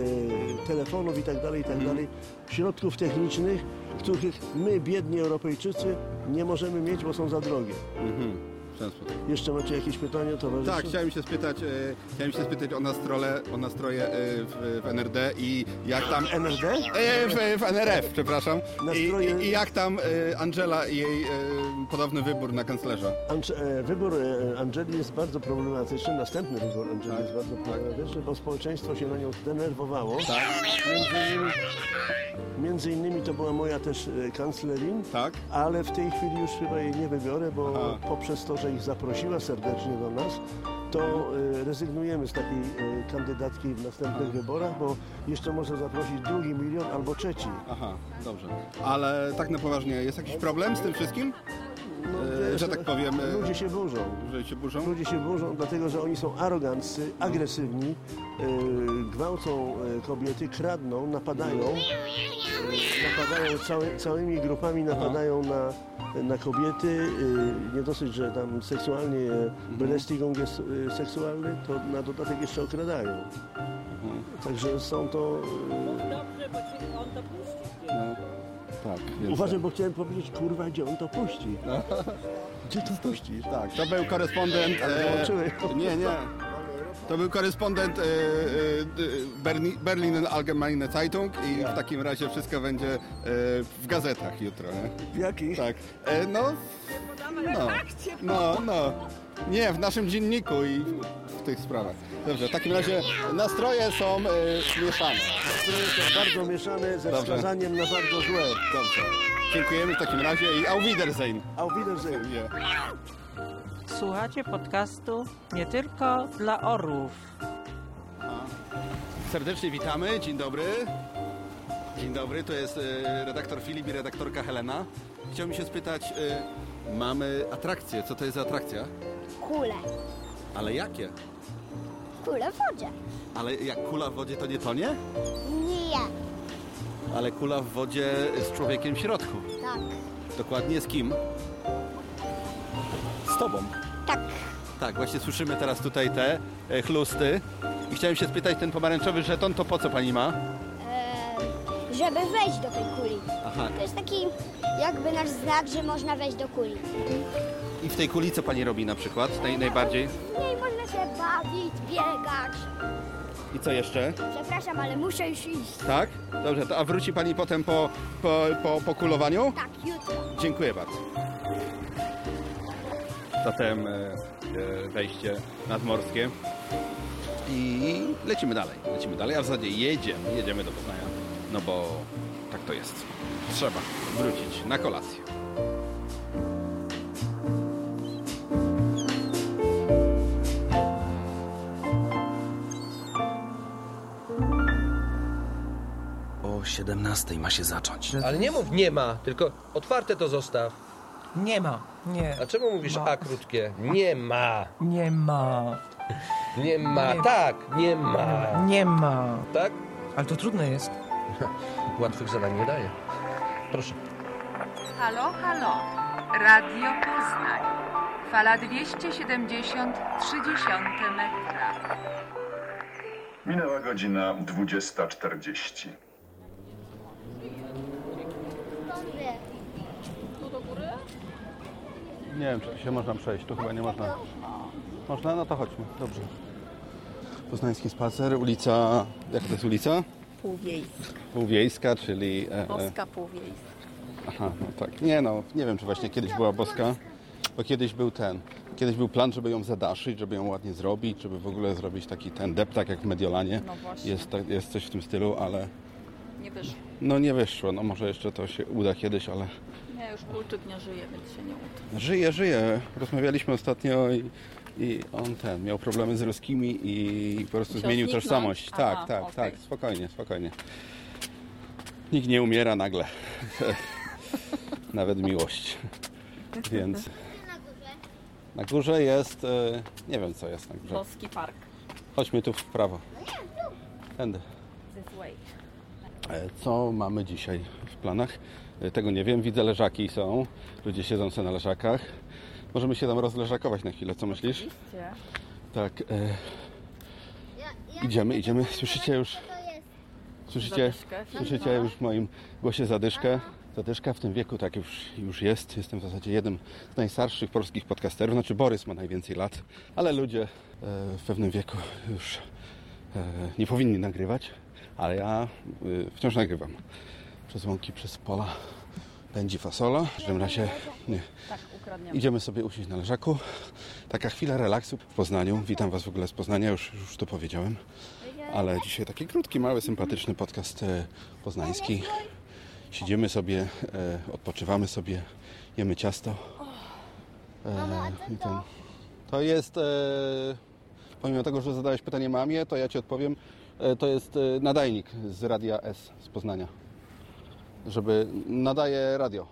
Speaker 47: telefonów i tak dalej, i tak
Speaker 2: Mhm.
Speaker 47: dalej, środków technicznych, których my, biedni Europejczycy, nie możemy mieć, bo są za drogie.
Speaker 2: Mhm. Ten sposób.
Speaker 47: Jeszcze macie jakieś pytania, towarzyszu?
Speaker 2: Tak, chciałem się spytać, e, chciałem się spytać o nastrole, o nastroje e, w, w NRD i jak tam...
Speaker 47: NRD?
Speaker 2: E, w, w NRF, przepraszam. I,
Speaker 47: Nastroje-
Speaker 2: i, I jak tam e, Angela i jej e, podobny wybór na kanclerza?
Speaker 47: E, Wybór e, Angeli jest bardzo problematyczny. Następny wybór Angeli
Speaker 2: Tak.
Speaker 47: jest bardzo problematyczny, bo społeczeństwo się na nią zdenerwowało.
Speaker 2: Tak.
Speaker 47: Między innymi, między innymi to była moja też e, kanclerin,
Speaker 2: tak.
Speaker 47: ale w tej chwili już chyba jej nie wybiorę, bo
Speaker 2: Aha.
Speaker 47: poprzez to, że ich zaprosiła serdecznie do nas, to e, rezygnujemy z takiej e, kandydatki w następnych wyborach, bo jeszcze może zaprosić drugi milion albo trzeci.
Speaker 2: Aha, dobrze. Ale tak na poważnie, jest jakiś problem z tym wszystkim? E,
Speaker 47: wiesz,
Speaker 2: że tak powiem... e,
Speaker 47: Ludzie się burzą.
Speaker 2: Że się burzą?
Speaker 47: Ludzie się burzą, dlatego że oni są aroganccy, agresywni, yy, gwałcą kobiety, kradną, napadają, yy, napadają całe, całymi grupami, napadają na, na kobiety. Yy, nie dosyć, że tam seksualnie je belästigung jest yy, seksualny, to na dodatek jeszcze okradają. Także są to... Yy,
Speaker 2: No, tak.
Speaker 47: uważaj, bo chciałem powiedzieć, kurwa, gdzie on to puści. [laughs] Gdzie to puścisz?
Speaker 2: Tak, to był korespondent...
Speaker 47: Ale dołączyłeś.
Speaker 2: nie, nie. To był korespondent e, Berni, Berlin Allgemeine Zeitung i w takim razie wszystko będzie e, w gazetach jutro.
Speaker 47: W jakich?
Speaker 2: Tak. E, no, no, no, no. Nie, w naszym dzienniku i w, tych sprawach. Dobrze, w takim razie nastroje są e, mieszane.
Speaker 47: Nastroje są bardzo mieszane ze
Speaker 2: Dobrze.
Speaker 47: wskazaniem na bardzo złe.
Speaker 2: Dobrze. Dziękujemy w takim razie i auf Wiedersehen.
Speaker 47: Auf Wiedersehen.
Speaker 46: Słuchacie podcastu nie tylko dla orłów.
Speaker 2: Serdecznie witamy, dzień dobry. Dzień dobry, to jest e, redaktor Filip i redaktorka Helena. Chciałbym się spytać, e, mamy atrakcję, co to jest za atrakcja?
Speaker 31: Kule.
Speaker 2: Ale jakie?
Speaker 31: Kule w wodzie.
Speaker 2: Ale jak kula w wodzie to nie tonie?
Speaker 31: Nie.
Speaker 2: Ale kula w wodzie z człowiekiem w środku.
Speaker 31: Tak.
Speaker 2: Dokładnie z kim? Z tobą.
Speaker 31: Tak.
Speaker 2: Tak, właśnie słyszymy teraz tutaj te e, chlusty. I chciałem się spytać, ten pomarańczowy żeton to po co pani ma?
Speaker 31: Eee, żeby wejść do tej kuli.
Speaker 2: Aha.
Speaker 31: To jest taki jakby nasz znak, że można wejść do kuli.
Speaker 2: I w tej kuli co pani robi na przykład? Naj, najbardziej?
Speaker 31: W niej można się bawić, biegać.
Speaker 2: I co jeszcze?
Speaker 31: Przepraszam, ale muszę już iść.
Speaker 2: Tak? Dobrze, to a wróci pani potem po, po, po, po kulowaniu?
Speaker 31: Tak, jutro.
Speaker 2: Dziękuję bardzo. Zatem e, e, wejście nadmorskie. I lecimy dalej, lecimy dalej, a w zasadzie jedziemy, jedziemy do Poznania. No bo tak to jest. Trzeba wrócić na kolację.
Speaker 48: O 17 ma się zacząć.
Speaker 49: Ale nie mów nie ma, tylko otwarte to zostaw.
Speaker 50: Nie ma, nie.
Speaker 49: A czemu mówisz
Speaker 50: Ma.
Speaker 49: A krótkie? Nie ma.
Speaker 50: Nie ma. [laughs]
Speaker 49: Nie ma.
Speaker 50: Nie.
Speaker 49: Tak, nie ma.
Speaker 50: Nie ma.
Speaker 49: Tak?
Speaker 50: Ale to trudne jest. [laughs]
Speaker 49: Łatwych zadań nie daje. Proszę.
Speaker 51: Halo, halo. Radio Poznań. Fala 270, 30 metra. Minęła godzina 20.40.
Speaker 2: Nie wiem, czy tu się można przejść. Tu chyba nie można. Można? No to chodźmy. Dobrze. Poznański spacer, ulica... Jak to jest ulica?
Speaker 12: Półwiejska.
Speaker 2: Półwiejska, czyli... e,
Speaker 12: Boska półwiejska.
Speaker 2: Aha, no tak. Nie no, nie wiem, czy właśnie kiedyś była boska, bo kiedyś był ten, kiedyś był plan, żeby ją zadaszyć, żeby ją ładnie zrobić, żeby w ogóle zrobić taki ten deptak jak w Mediolanie.
Speaker 12: No właśnie.
Speaker 2: Jest, jest coś w tym stylu, ale
Speaker 12: Nie wyszło.
Speaker 2: no nie wyszło. No może jeszcze to się uda kiedyś, ale
Speaker 12: Nie, już kultyk nie żyje, więc się nie uda.
Speaker 2: żyje, żyje. Rozmawialiśmy ostatnio i, i on ten, miał problemy z ruskimi i po prostu
Speaker 12: Musiał
Speaker 2: zmienił
Speaker 12: zniknąć?
Speaker 2: tożsamość.
Speaker 12: Aha,
Speaker 2: tak, tak,
Speaker 12: okej.
Speaker 2: tak, spokojnie, spokojnie. Nikt nie umiera nagle. [laughs] Nawet miłość. Więc na górze jest, e, nie wiem co jest na górze.
Speaker 12: Boski park.
Speaker 2: Chodźmy tu w prawo. Tędy.
Speaker 12: This way.
Speaker 2: E, Co mamy dzisiaj w planach? Tego nie wiem. Widzę leżaki są. Ludzie siedzą sobie na leżakach. Możemy się tam rozleżakować na chwilę. Co myślisz?
Speaker 12: Oczywiście.
Speaker 2: Tak. E, idziemy, idziemy. Słyszycie już? Słyszycie,
Speaker 12: Zadyszkę,
Speaker 2: słyszycie już w moim głosie zadyszkę? Zadyszka w tym wieku tak już, już jest. Jestem w zasadzie jednym z najstarszych polskich podcasterów. Znaczy Borys ma najwięcej lat, ale ludzie e, w pewnym wieku już e, nie powinni nagrywać, ale ja e, wciąż nagrywam. Przez łąki, przez pola pędzi fasola. W każdym razie nie.
Speaker 12: Tak.
Speaker 2: Idziemy sobie usiąść na leżaku. Taka chwila relaksu w Poznaniu. Witam Was w ogóle z Poznania, już, już to powiedziałem. Ale dzisiaj taki krótki, mały, sympatyczny podcast e, poznański. Siedzimy sobie, e, odpoczywamy sobie, jemy ciasto. E, ten. To jest, e, pomimo tego, że zadałeś pytanie mamie, to ja Ci odpowiem. E, to jest e, nadajnik z Radia S z Poznania. Żeby nadaje radio.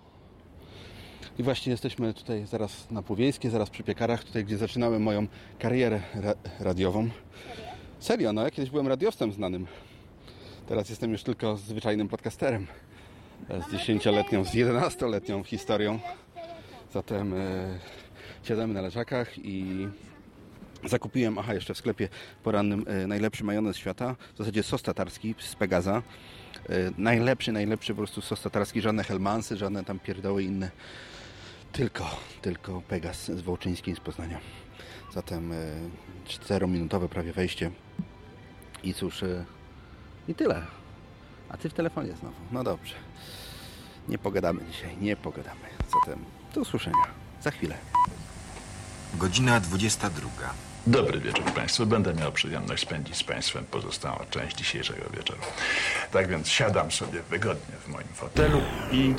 Speaker 2: I właśnie jesteśmy tutaj zaraz na Półwiejskiej, zaraz przy piekarach, tutaj gdzie zaczynałem moją karierę ra radiową. Serio, no ja kiedyś byłem radiowcem znanym. Teraz jestem już tylko zwyczajnym podcasterem. Z 10-letnią, z 11-letnią historią. Zatem e, na leżakach i zakupiłem, aha, jeszcze w sklepie porannym e, najlepszy majonez świata. W zasadzie sos tatarski z Pegaza. E, najlepszy, najlepszy po prostu sos tatarski, żadne helmansy, żadne tam pierdoły inne. Tylko, tylko Pegas z Wołczyńskiej z Poznania. Zatem e, czterominutowe prawie wejście. I cóż, e, i tyle. A ty w telefonie znowu. No dobrze. Nie pogadamy dzisiaj, nie pogadamy. Zatem do usłyszenia. Za chwilę.
Speaker 52: Godzina 22.
Speaker 53: Dobry wieczór Państwu. Będę miał przyjemność spędzić z Państwem pozostałą część dzisiejszego wieczoru. Tak więc siadam sobie wygodnie w moim fotelu i...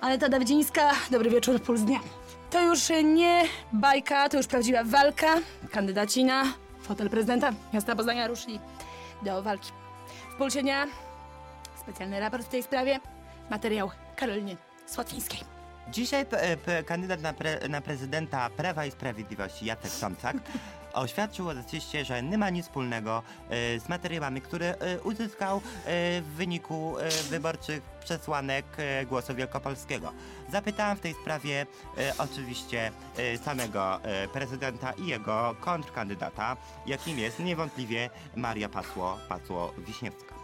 Speaker 54: Aneta Dawidzińska, dobry wieczór, puls dnia. To już nie bajka, to już prawdziwa walka. Kandydaci na fotel prezydenta miasta Poznania ruszyli do walki. W pulsie dnia specjalny raport w tej sprawie, materiał Karoliny Słotwińskiej.
Speaker 55: Dzisiaj p- p- kandydat na, pre, na prezydenta Prawa i Sprawiedliwości Jacek Tomczak [laughs] oświadczył uroczyście, że nie ma nic wspólnego e, z materiałami, które e, uzyskał e, w wyniku e, wyborczych przesłanek e, głosu Wielkopolskiego. Zapytałem w tej sprawie e, oczywiście e, samego e, prezydenta i jego kontrkandydata, jakim jest niewątpliwie Maria Pasło, Pasło Wiśniewska.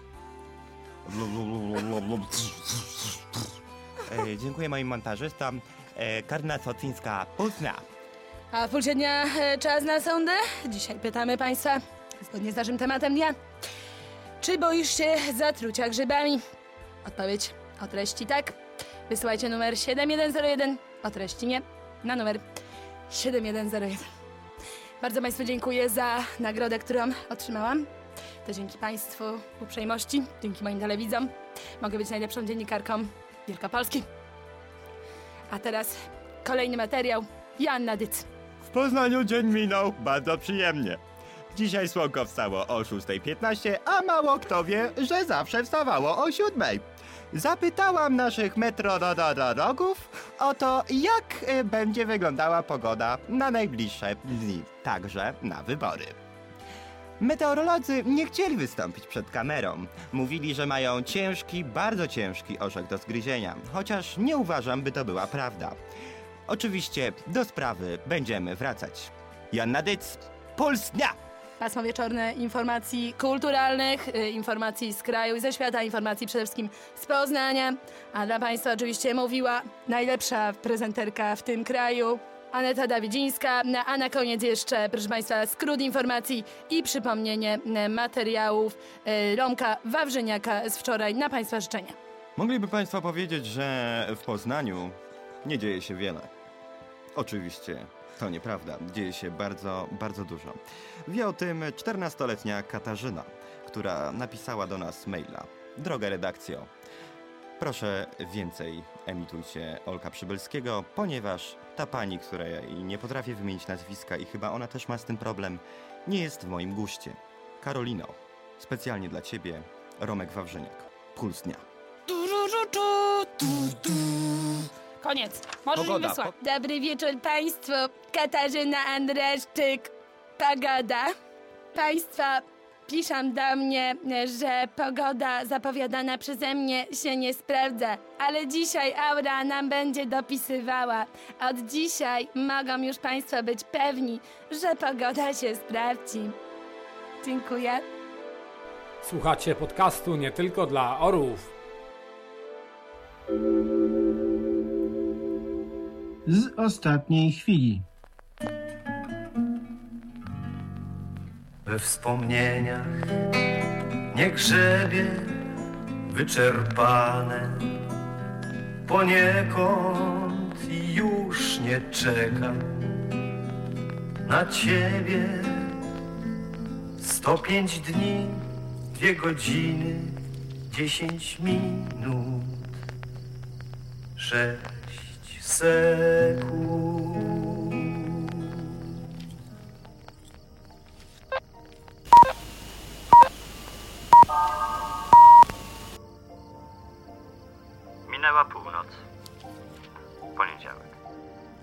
Speaker 55: [laughs] E, dziękuję moim montażystom. E, Karna Socińska Puzna.
Speaker 54: A e, czas na sądę. Dzisiaj pytamy Państwa, zgodnie z naszym tematem dnia, czy boisz się zatrucia grzybami? Odpowiedź o treści tak. Wysyłajcie numer 7101, o treści nie, na numer 7101. Bardzo Państwu dziękuję za nagrodę, którą otrzymałam. To dzięki Państwu uprzejmości, dzięki moim telewidzom mogę być najlepszą dziennikarką Wielkopolski. A teraz kolejny materiał. Joanna Dyc.
Speaker 55: W Poznaniu dzień minął bardzo przyjemnie. Dzisiaj słonko wstało o 6.15, a mało kto wie, że zawsze wstawało o 7.00. Zapytałam naszych meteorologów o to, jak e, będzie wyglądała pogoda na najbliższe dni, także na wybory. Meteorolodzy nie chcieli wystąpić przed kamerą. Mówili, że mają ciężki, bardzo ciężki orzech do zgryzienia, chociaż nie uważam, by to była prawda. Oczywiście do sprawy będziemy wracać. Janna Dyc, Puls Dnia!
Speaker 54: Pasmo wieczorne informacji kulturalnych, y, informacji z kraju i ze świata, informacji przede wszystkim z Poznania. A dla Państwa oczywiście mówiła najlepsza prezenterka w tym kraju, Aneta Dawidzińska, a na koniec jeszcze, proszę Państwa, skrót informacji i przypomnienie materiałów y, Romka Wawrzyniaka z wczoraj na Państwa życzenia.
Speaker 55: Mogliby Państwo powiedzieć, że w Poznaniu nie dzieje się wiele. Oczywiście to nieprawda. Dzieje się bardzo, bardzo dużo. Wie o tym 14-letnia Katarzyna, która napisała do nas maila. Droga redakcjo, proszę więcej emitujcie Olka Przybylskiego, ponieważ ta pani, której nie potrafię wymienić nazwiska i chyba ona też ma z tym problem, nie jest w moim guście. Karolino, specjalnie dla Ciebie, Romek Wawrzyniak. Puls dnia.
Speaker 54: Koniec. Możesz
Speaker 55: Pogoda.
Speaker 54: mi wysłać. Dobry wieczór Państwu. Katarzyna Andreszczyk. Pogoda. Państwa piszą do mnie, że pogoda zapowiadana przeze mnie się nie sprawdza, ale dzisiaj aura nam będzie dopisywała. Od dzisiaj mogą już Państwo być pewni, że pogoda się sprawdzi. Dziękuję.
Speaker 56: Słuchacie podcastu nie tylko dla orłów.
Speaker 57: z ostatniej chwili.
Speaker 58: We wspomnieniach. Nie grzebie wyczerpane. Poniekąd już nie czekam na ciebie. 105 dni, dwie godziny, 10 minut, 6 sekund.
Speaker 59: Minęła północ. Poniedziałek.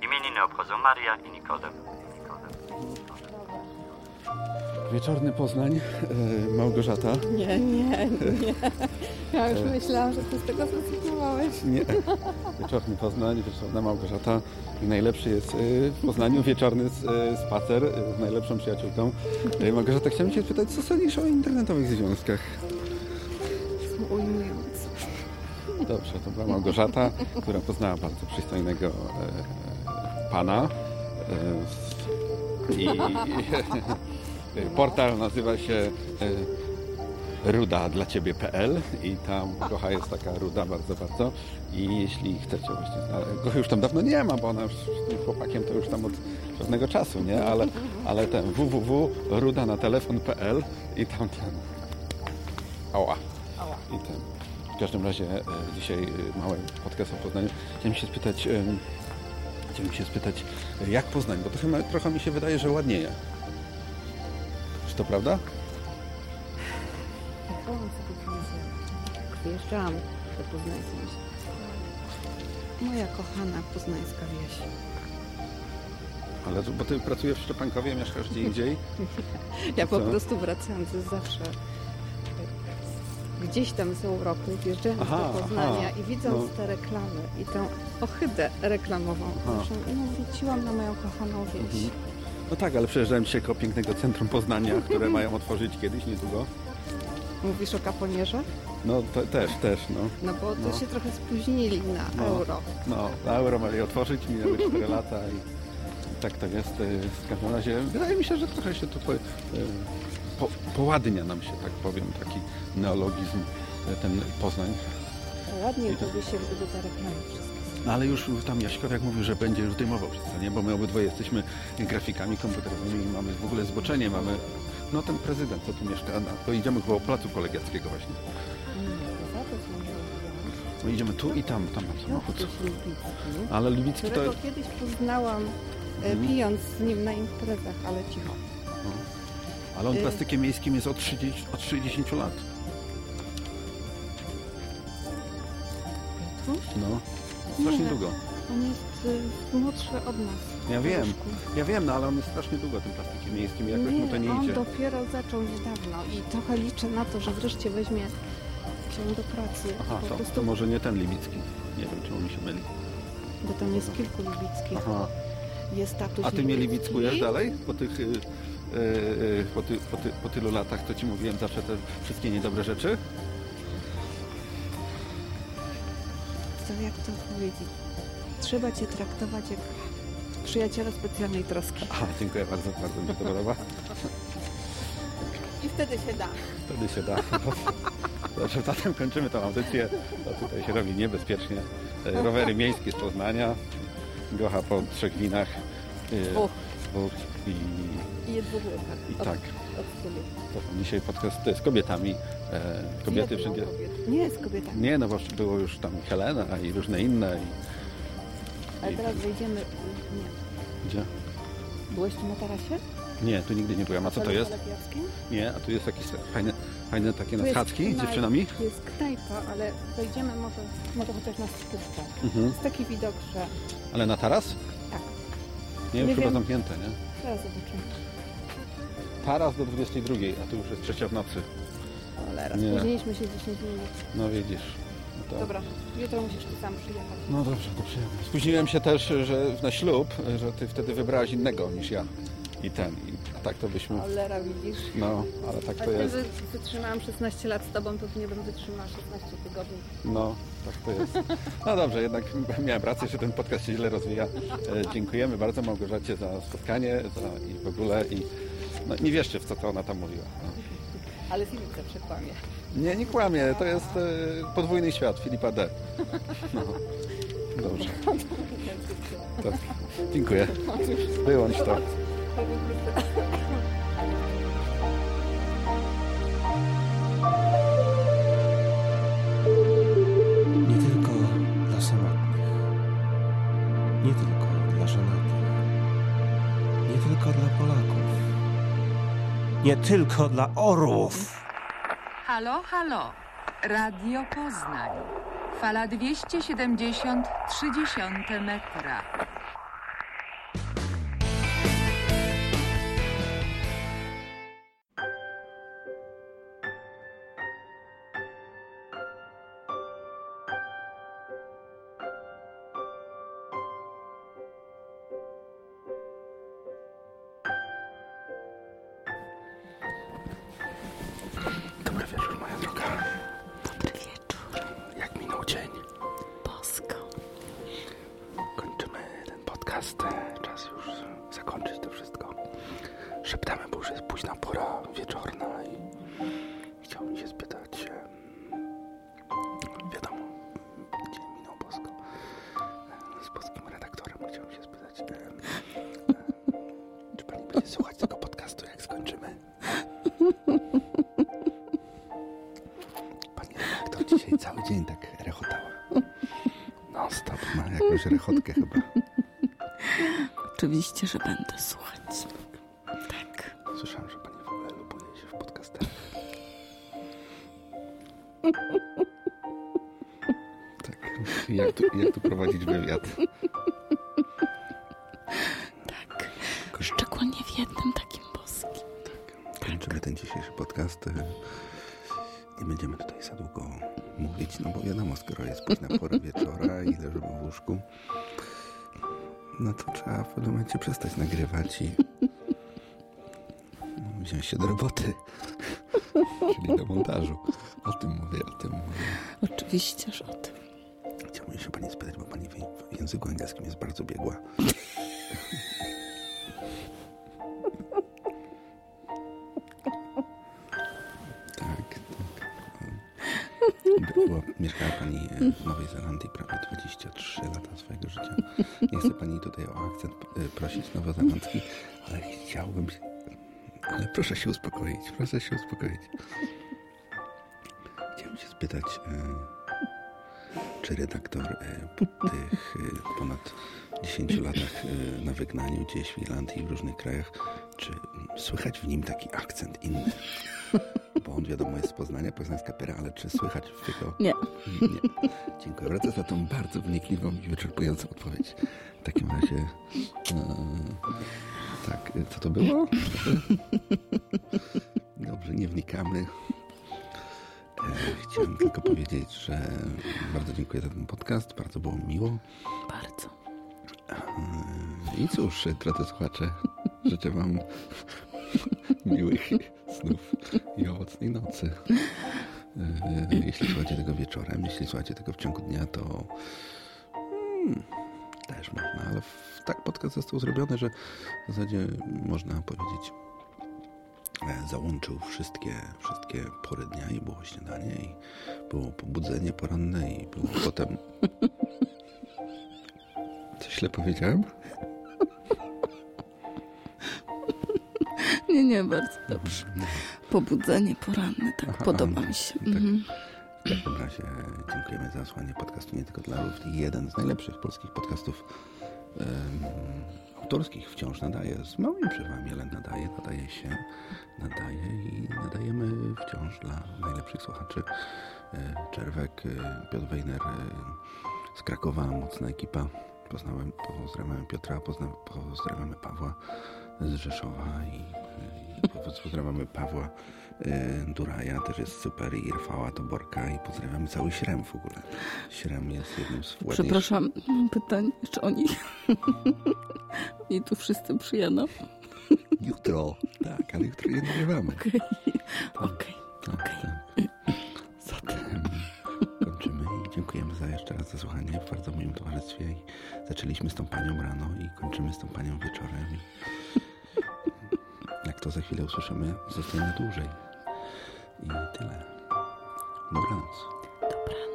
Speaker 59: Imieniny obchodzą Maria i Nikodem.
Speaker 30: Wieczorny Poznań, e, Małgorzata.
Speaker 18: Nie, nie, nie. Ja już myślałam, że ty z tego zrezygnowałeś.
Speaker 30: Nie. Wieczorny Poznań, wieczorna Małgorzata. I najlepszy jest e, w Poznaniu wieczorny s- e, spacer e, z najlepszą przyjaciółką. E, Małgorzata, chciałem Cię spytać, co sądzisz o internetowych związkach?
Speaker 18: Ujmujące.
Speaker 30: Dobrze, to była Małgorzata, która poznała bardzo przystojnego e, pana. E, I [laughs] portal nazywa się e, ruda dla ciebie.pl i tam kocha jest taka ruda bardzo, bardzo. I jeśli chcecie właśnie go już tam dawno nie ma, bo ona już z tym chłopakiem to już tam od pewnego czasu, nie? Ale, ale ten www.ruda na telefon.pl i tam ten... Ała. I ten... W każdym razie e, dzisiaj e, mały podcast o Poznaniu. Chciałem się spytać, e, chciałem się spytać, jak Poznań, bo to chyba trochę mi się wydaje, że ładnieje. Czy to prawda?
Speaker 18: Sobie wizję. Wyjeżdżałam do Poznańskiej. Moja kochana poznańska wieś.
Speaker 30: Ale to- bo ty pracujesz w Szczepankowie, mieszkasz gdzie indziej? [laughs]
Speaker 18: Ja po
Speaker 30: Co?
Speaker 18: prostu wracając zawsze gdzieś tam z Europy, wjeżdżając
Speaker 30: Aha,
Speaker 18: do Poznania
Speaker 30: aha.
Speaker 18: i widząc
Speaker 30: No.
Speaker 18: te reklamy i tę ohydę reklamową, no, wróciłam na moją kochaną wieś.
Speaker 30: Mhm. No tak, ale przejeżdżałem dzisiaj koło pięknego centrum Poznania, [laughs] które mają otworzyć kiedyś, niedługo.
Speaker 18: Mówisz o kaponierze?
Speaker 30: No te, też, też, no.
Speaker 18: No bo to
Speaker 30: No.
Speaker 18: się trochę spóźnili na
Speaker 30: No.
Speaker 18: euro.
Speaker 30: No, na euro mieli otworzyć, minęły 4 lata i tak to jest. e, W każdym razie wydaje mi się, że trochę się to po, e, po, poładnia nam się, tak powiem, taki neologizm, e, ten Poznań.
Speaker 18: Ładnie
Speaker 30: to-
Speaker 18: by się gdyby reklamy wszystkie
Speaker 30: No ale już tam Jaśkowiak mówił, że będzie już dymował wszystko, nie? Bo my obydwoje jesteśmy grafikami komputerowymi i mamy w ogóle zboczenie, mamy... No ten prezydent, co tu mieszka, no, to idziemy koło Placu Kolegiackiego właśnie.
Speaker 18: Za są
Speaker 30: No idziemy tu i tam, tam mam samochód.
Speaker 18: Piotr Lubicki,
Speaker 30: Ale Lubicki to
Speaker 18: kiedyś poznałam e,
Speaker 30: Mhm.
Speaker 18: pijąc z nim na imprezach, ale cicho.
Speaker 30: Ale on plastykiem miejskim jest od 30, od 60 lat.
Speaker 18: Piotruś?
Speaker 30: No, strasznie
Speaker 18: Nie.
Speaker 30: długo.
Speaker 18: On jest y, młodszy od nas.
Speaker 30: Ja wiem, ja wiem, no ale on jest strasznie długo tym plastykiem miejskim i jakoś mu to nie
Speaker 18: on
Speaker 30: idzie.
Speaker 18: dopiero zaczął niedawno i trochę liczę na to, że wreszcie weźmie się do pracy.
Speaker 30: Aha,
Speaker 18: po
Speaker 30: to,
Speaker 18: prostu,
Speaker 30: to może nie ten Libicki. Nie wiem, czemu mi się myli.
Speaker 18: Bo tam jest kilku libickich.
Speaker 30: Aha.
Speaker 18: Jest tatuś
Speaker 30: A ty mnie
Speaker 18: Libicki.
Speaker 30: libickujesz dalej? Po tych y, po, ty, po, ty, po tylu latach, to ci mówiłem zawsze te wszystkie niedobre rzeczy?
Speaker 18: Co jak to powiedzieć? Trzeba cię traktować jak przyjaciela specjalnej troski.
Speaker 30: Aha, dziękuję bardzo, bardzo mi się to podoba.
Speaker 18: I wtedy się da.
Speaker 30: Wtedy się da. [laughs] Dobrze, zatem kończymy tą audycję. To tutaj się robi niebezpiecznie. E, Rowery miejskie z Poznania. Gocha po trzech winach.
Speaker 18: Dwóch.
Speaker 30: Dwóch i,
Speaker 18: I dwóch łychach.
Speaker 30: i
Speaker 18: Od-
Speaker 30: tak. To dzisiaj podcast z kobietami. E, kobiety wszędzie.
Speaker 18: kobiet? Nie, z kobietami.
Speaker 30: Nie, no bo było już tam Helena i różne inne. I,
Speaker 18: Ale teraz wejdziemy... Nie.
Speaker 30: gdzie?
Speaker 18: Byłeś tu na tarasie?
Speaker 30: Nie, tu nigdy nie byłem. A co to jest? Nie, a tu jest jakieś fajne, fajne takie
Speaker 18: Tu jest
Speaker 30: schadzki z dziewczynami?
Speaker 18: Jest knajpa, ale wejdziemy może, może chociaż na stówkę.
Speaker 30: Mhm.
Speaker 18: Jest taki widok, że...
Speaker 30: Ale na taras?
Speaker 18: Tak.
Speaker 30: Nie, już
Speaker 18: Nie
Speaker 30: chyba
Speaker 18: wiem.
Speaker 30: zamknięte, nie?
Speaker 18: Zaraz zobaczymy.
Speaker 30: Taras do 22, a tu już jest trzecia w nocy.
Speaker 18: Cholera,
Speaker 30: Nie.
Speaker 18: spóźniliśmy się 10 minut.
Speaker 30: No widzisz. No to...
Speaker 18: Dobra, jutro musisz tu sam przyjechać.
Speaker 30: No dobrze, dobrze. Spóźniłem się też, że na ślub, że ty wtedy wybrałaś innego niż ja. I ten, i tak to byśmy...
Speaker 18: Cholera, widzisz?
Speaker 30: No, ale tak to
Speaker 18: Ale
Speaker 30: jest.
Speaker 18: wy- wytrzymałam 16 lat z tobą, to ty nie bym wytrzymała 16 tygodni.
Speaker 30: No, tak to jest. No dobrze, jednak miałem rację, że ten podcast się źle rozwija. E, dziękujemy bardzo Małgorzacie za spotkanie za, i w ogóle. I, no, nie wierzcie w co to ona tam mówiła. No.
Speaker 18: Ale Filip zawsze kłamie.
Speaker 30: Nie, nie kłamie, to jest e, podwójny świat Filipa D. No. Dobrze, tak. Dziękuję. Wyłącz to.
Speaker 4: Nie tylko dla orłów.
Speaker 11: Halo, halo. Radio Poznań. Fala 270 30 metra.
Speaker 60: Oczywiście, że będę słuchać. Tak.
Speaker 2: Słyszałem, że pani w ogóle lubuje się w podcastach. Tak, jak tu, jak tu prowadzić wywiad?
Speaker 60: Szczególnie w jednym takim boskim.
Speaker 2: Kończymy ten dzisiejszy podcast. Nie będziemy tutaj za długo mówić, no bo wiadomo, skoro jest późna pora wieczora i leżymy w łóżku, no to trzeba w pewnym momencie przestać nagrywać i [laughs] wziąć się do roboty, [laughs] czyli do montażu. O tym mówię, o tym mówię.
Speaker 60: Oczywiście, że o tym.
Speaker 2: Chciałbym się pani spytać, bo pani w języku angielskim jest bardzo biegła. Zelandii prawie 23 lata swojego życia. Nie chcę pani tutaj o akcent e, prosić nowozelandzki, ale chciałbym się... Ale proszę się uspokoić, proszę się uspokoić. Chciałem się spytać, e, czy redaktor po tych ponad 10 latach e, na wygnaniu gdzieś w Irlandii i w różnych krajach, czy słychać w nim taki akcent inny? Bo on wiadomo jest z Poznania, poznańska pera, ale czy słychać w jego...
Speaker 60: Nie.
Speaker 2: Nie. Dziękuję bardzo za tą bardzo wnikliwą i wyczerpującą odpowiedź. W takim razie... E, tak, e, co to było? Dobrze, nie wnikamy. E, Chciałem tylko powiedzieć, że bardzo dziękuję za ten podcast, bardzo było miło.
Speaker 60: Bardzo.
Speaker 2: E, I cóż, drodzy słuchacze, [laughs] życzę Wam [laughs] Miłych snów i owocnej nocy. E, Jeśli słuchacie tego wieczorem, jeśli słuchacie tego w ciągu dnia, to hmm, też można, ale tak podcast został zrobiony, że w zasadzie można powiedzieć e, załączył wszystkie, wszystkie pory dnia i było śniadanie i było pobudzenie poranne i było potem... [laughs] Źle powiedziałem? [laughs]
Speaker 60: Nie, nie, bardzo dobrze. Pobudzenie poranne, tak,
Speaker 2: Aha,
Speaker 60: podoba
Speaker 2: no,
Speaker 60: mi się.
Speaker 2: tak.
Speaker 60: Mhm.
Speaker 2: W każdym razie dziękujemy za słuchanie podcastu nie tylko dla orłów. Jeden z najlepszych polskich podcastów em, autorskich wciąż nadaje. Z małymi przerwami, ale nadaje, nadaje się, nadaje i nadajemy wciąż dla najlepszych słuchaczy. E, Czerwek, e, Piotr Wejner e, z Krakowa, mocna ekipa. Poznałem, pozdrawiamy Piotra, pozna, pozdrawiamy Pawła z Rzeszowa i, i pozdrawiamy Pawła e, Duraja, też jest super i Rafała Toborka i pozdrawiamy cały Śrem w ogóle. Śrem jest jednym z ładniejszych.
Speaker 60: Przepraszam, mam pytanie, czy oni... I tu wszyscy przyjadą?
Speaker 2: Jutro. Tak, ale jutro nie nagrywamy.
Speaker 60: Okej,
Speaker 2: Tak,
Speaker 60: okej,
Speaker 2: jeszcze raz za słuchanie w bardzo moim towarzystwie. I zaczęliśmy z tą panią rano i kończymy z tą panią wieczorem. I jak to za chwilę usłyszymy, zostajemy dłużej. I tyle. Dobranoc.
Speaker 60: Dobranoc.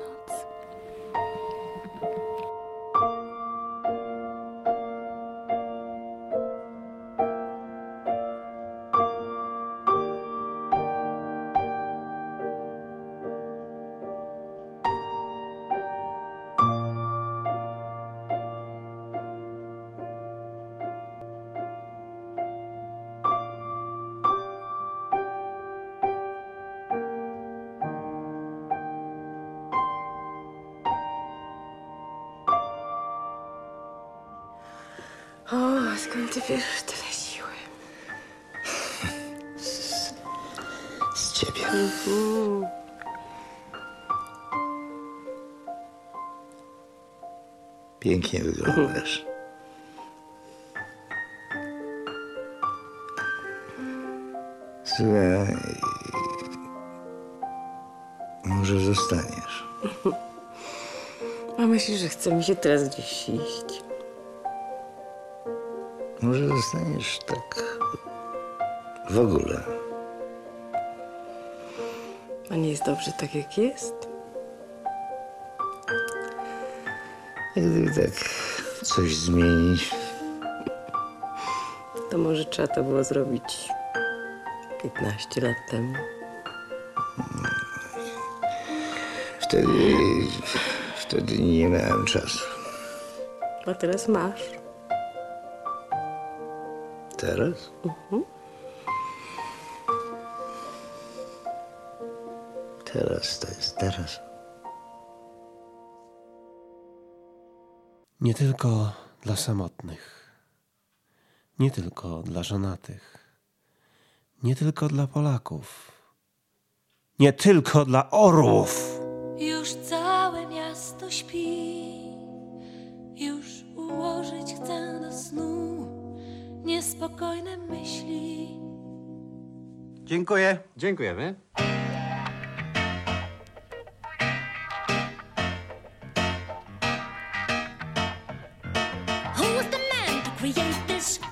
Speaker 3: O, skąd ty bierzesz tyle siły?
Speaker 5: Z, z ciebie.
Speaker 3: Mhm.
Speaker 5: Pięknie wyglądasz. Słuchaj, może zostaniesz. [laughs]
Speaker 3: A myślisz, że chce mi się teraz gdzieś iść?
Speaker 5: Może zostaniesz tak w ogóle.
Speaker 3: A nie jest dobrze tak, jak jest?
Speaker 5: A Gdyby tak coś zmienić,
Speaker 3: To może trzeba to było zrobić 15 lat temu.
Speaker 5: wtedy, wtedy nie miałem czasu.
Speaker 3: A teraz masz.
Speaker 5: Teraz?
Speaker 3: Mhm.
Speaker 5: Teraz to jest teraz.
Speaker 4: Nie tylko dla samotnych, nie tylko dla żonatych, nie tylko dla Polaków, nie tylko dla orłów.
Speaker 61: Już całe miasto śpi, niespokojne myśli.
Speaker 62: Dziękuję. Dziękujemy.
Speaker 61: Who was the man to create this?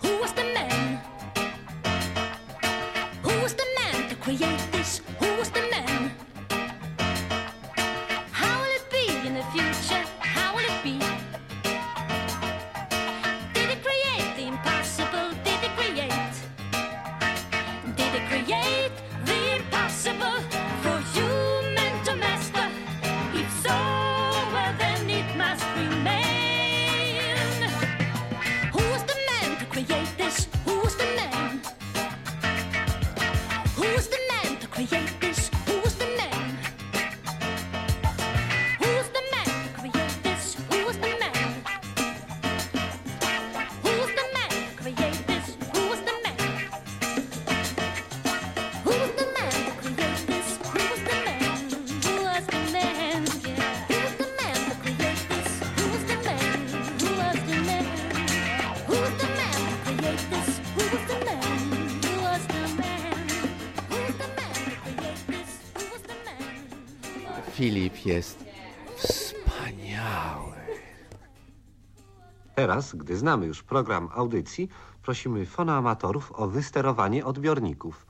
Speaker 34: Teraz, gdy znamy już program audycji, prosimy fonoamatorów o wysterowanie odbiorników.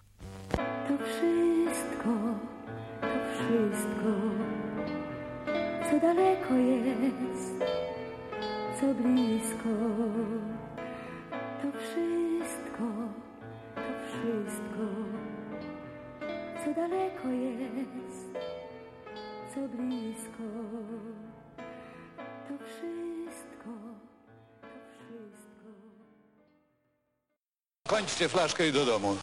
Speaker 63: Flaszkę i do domu.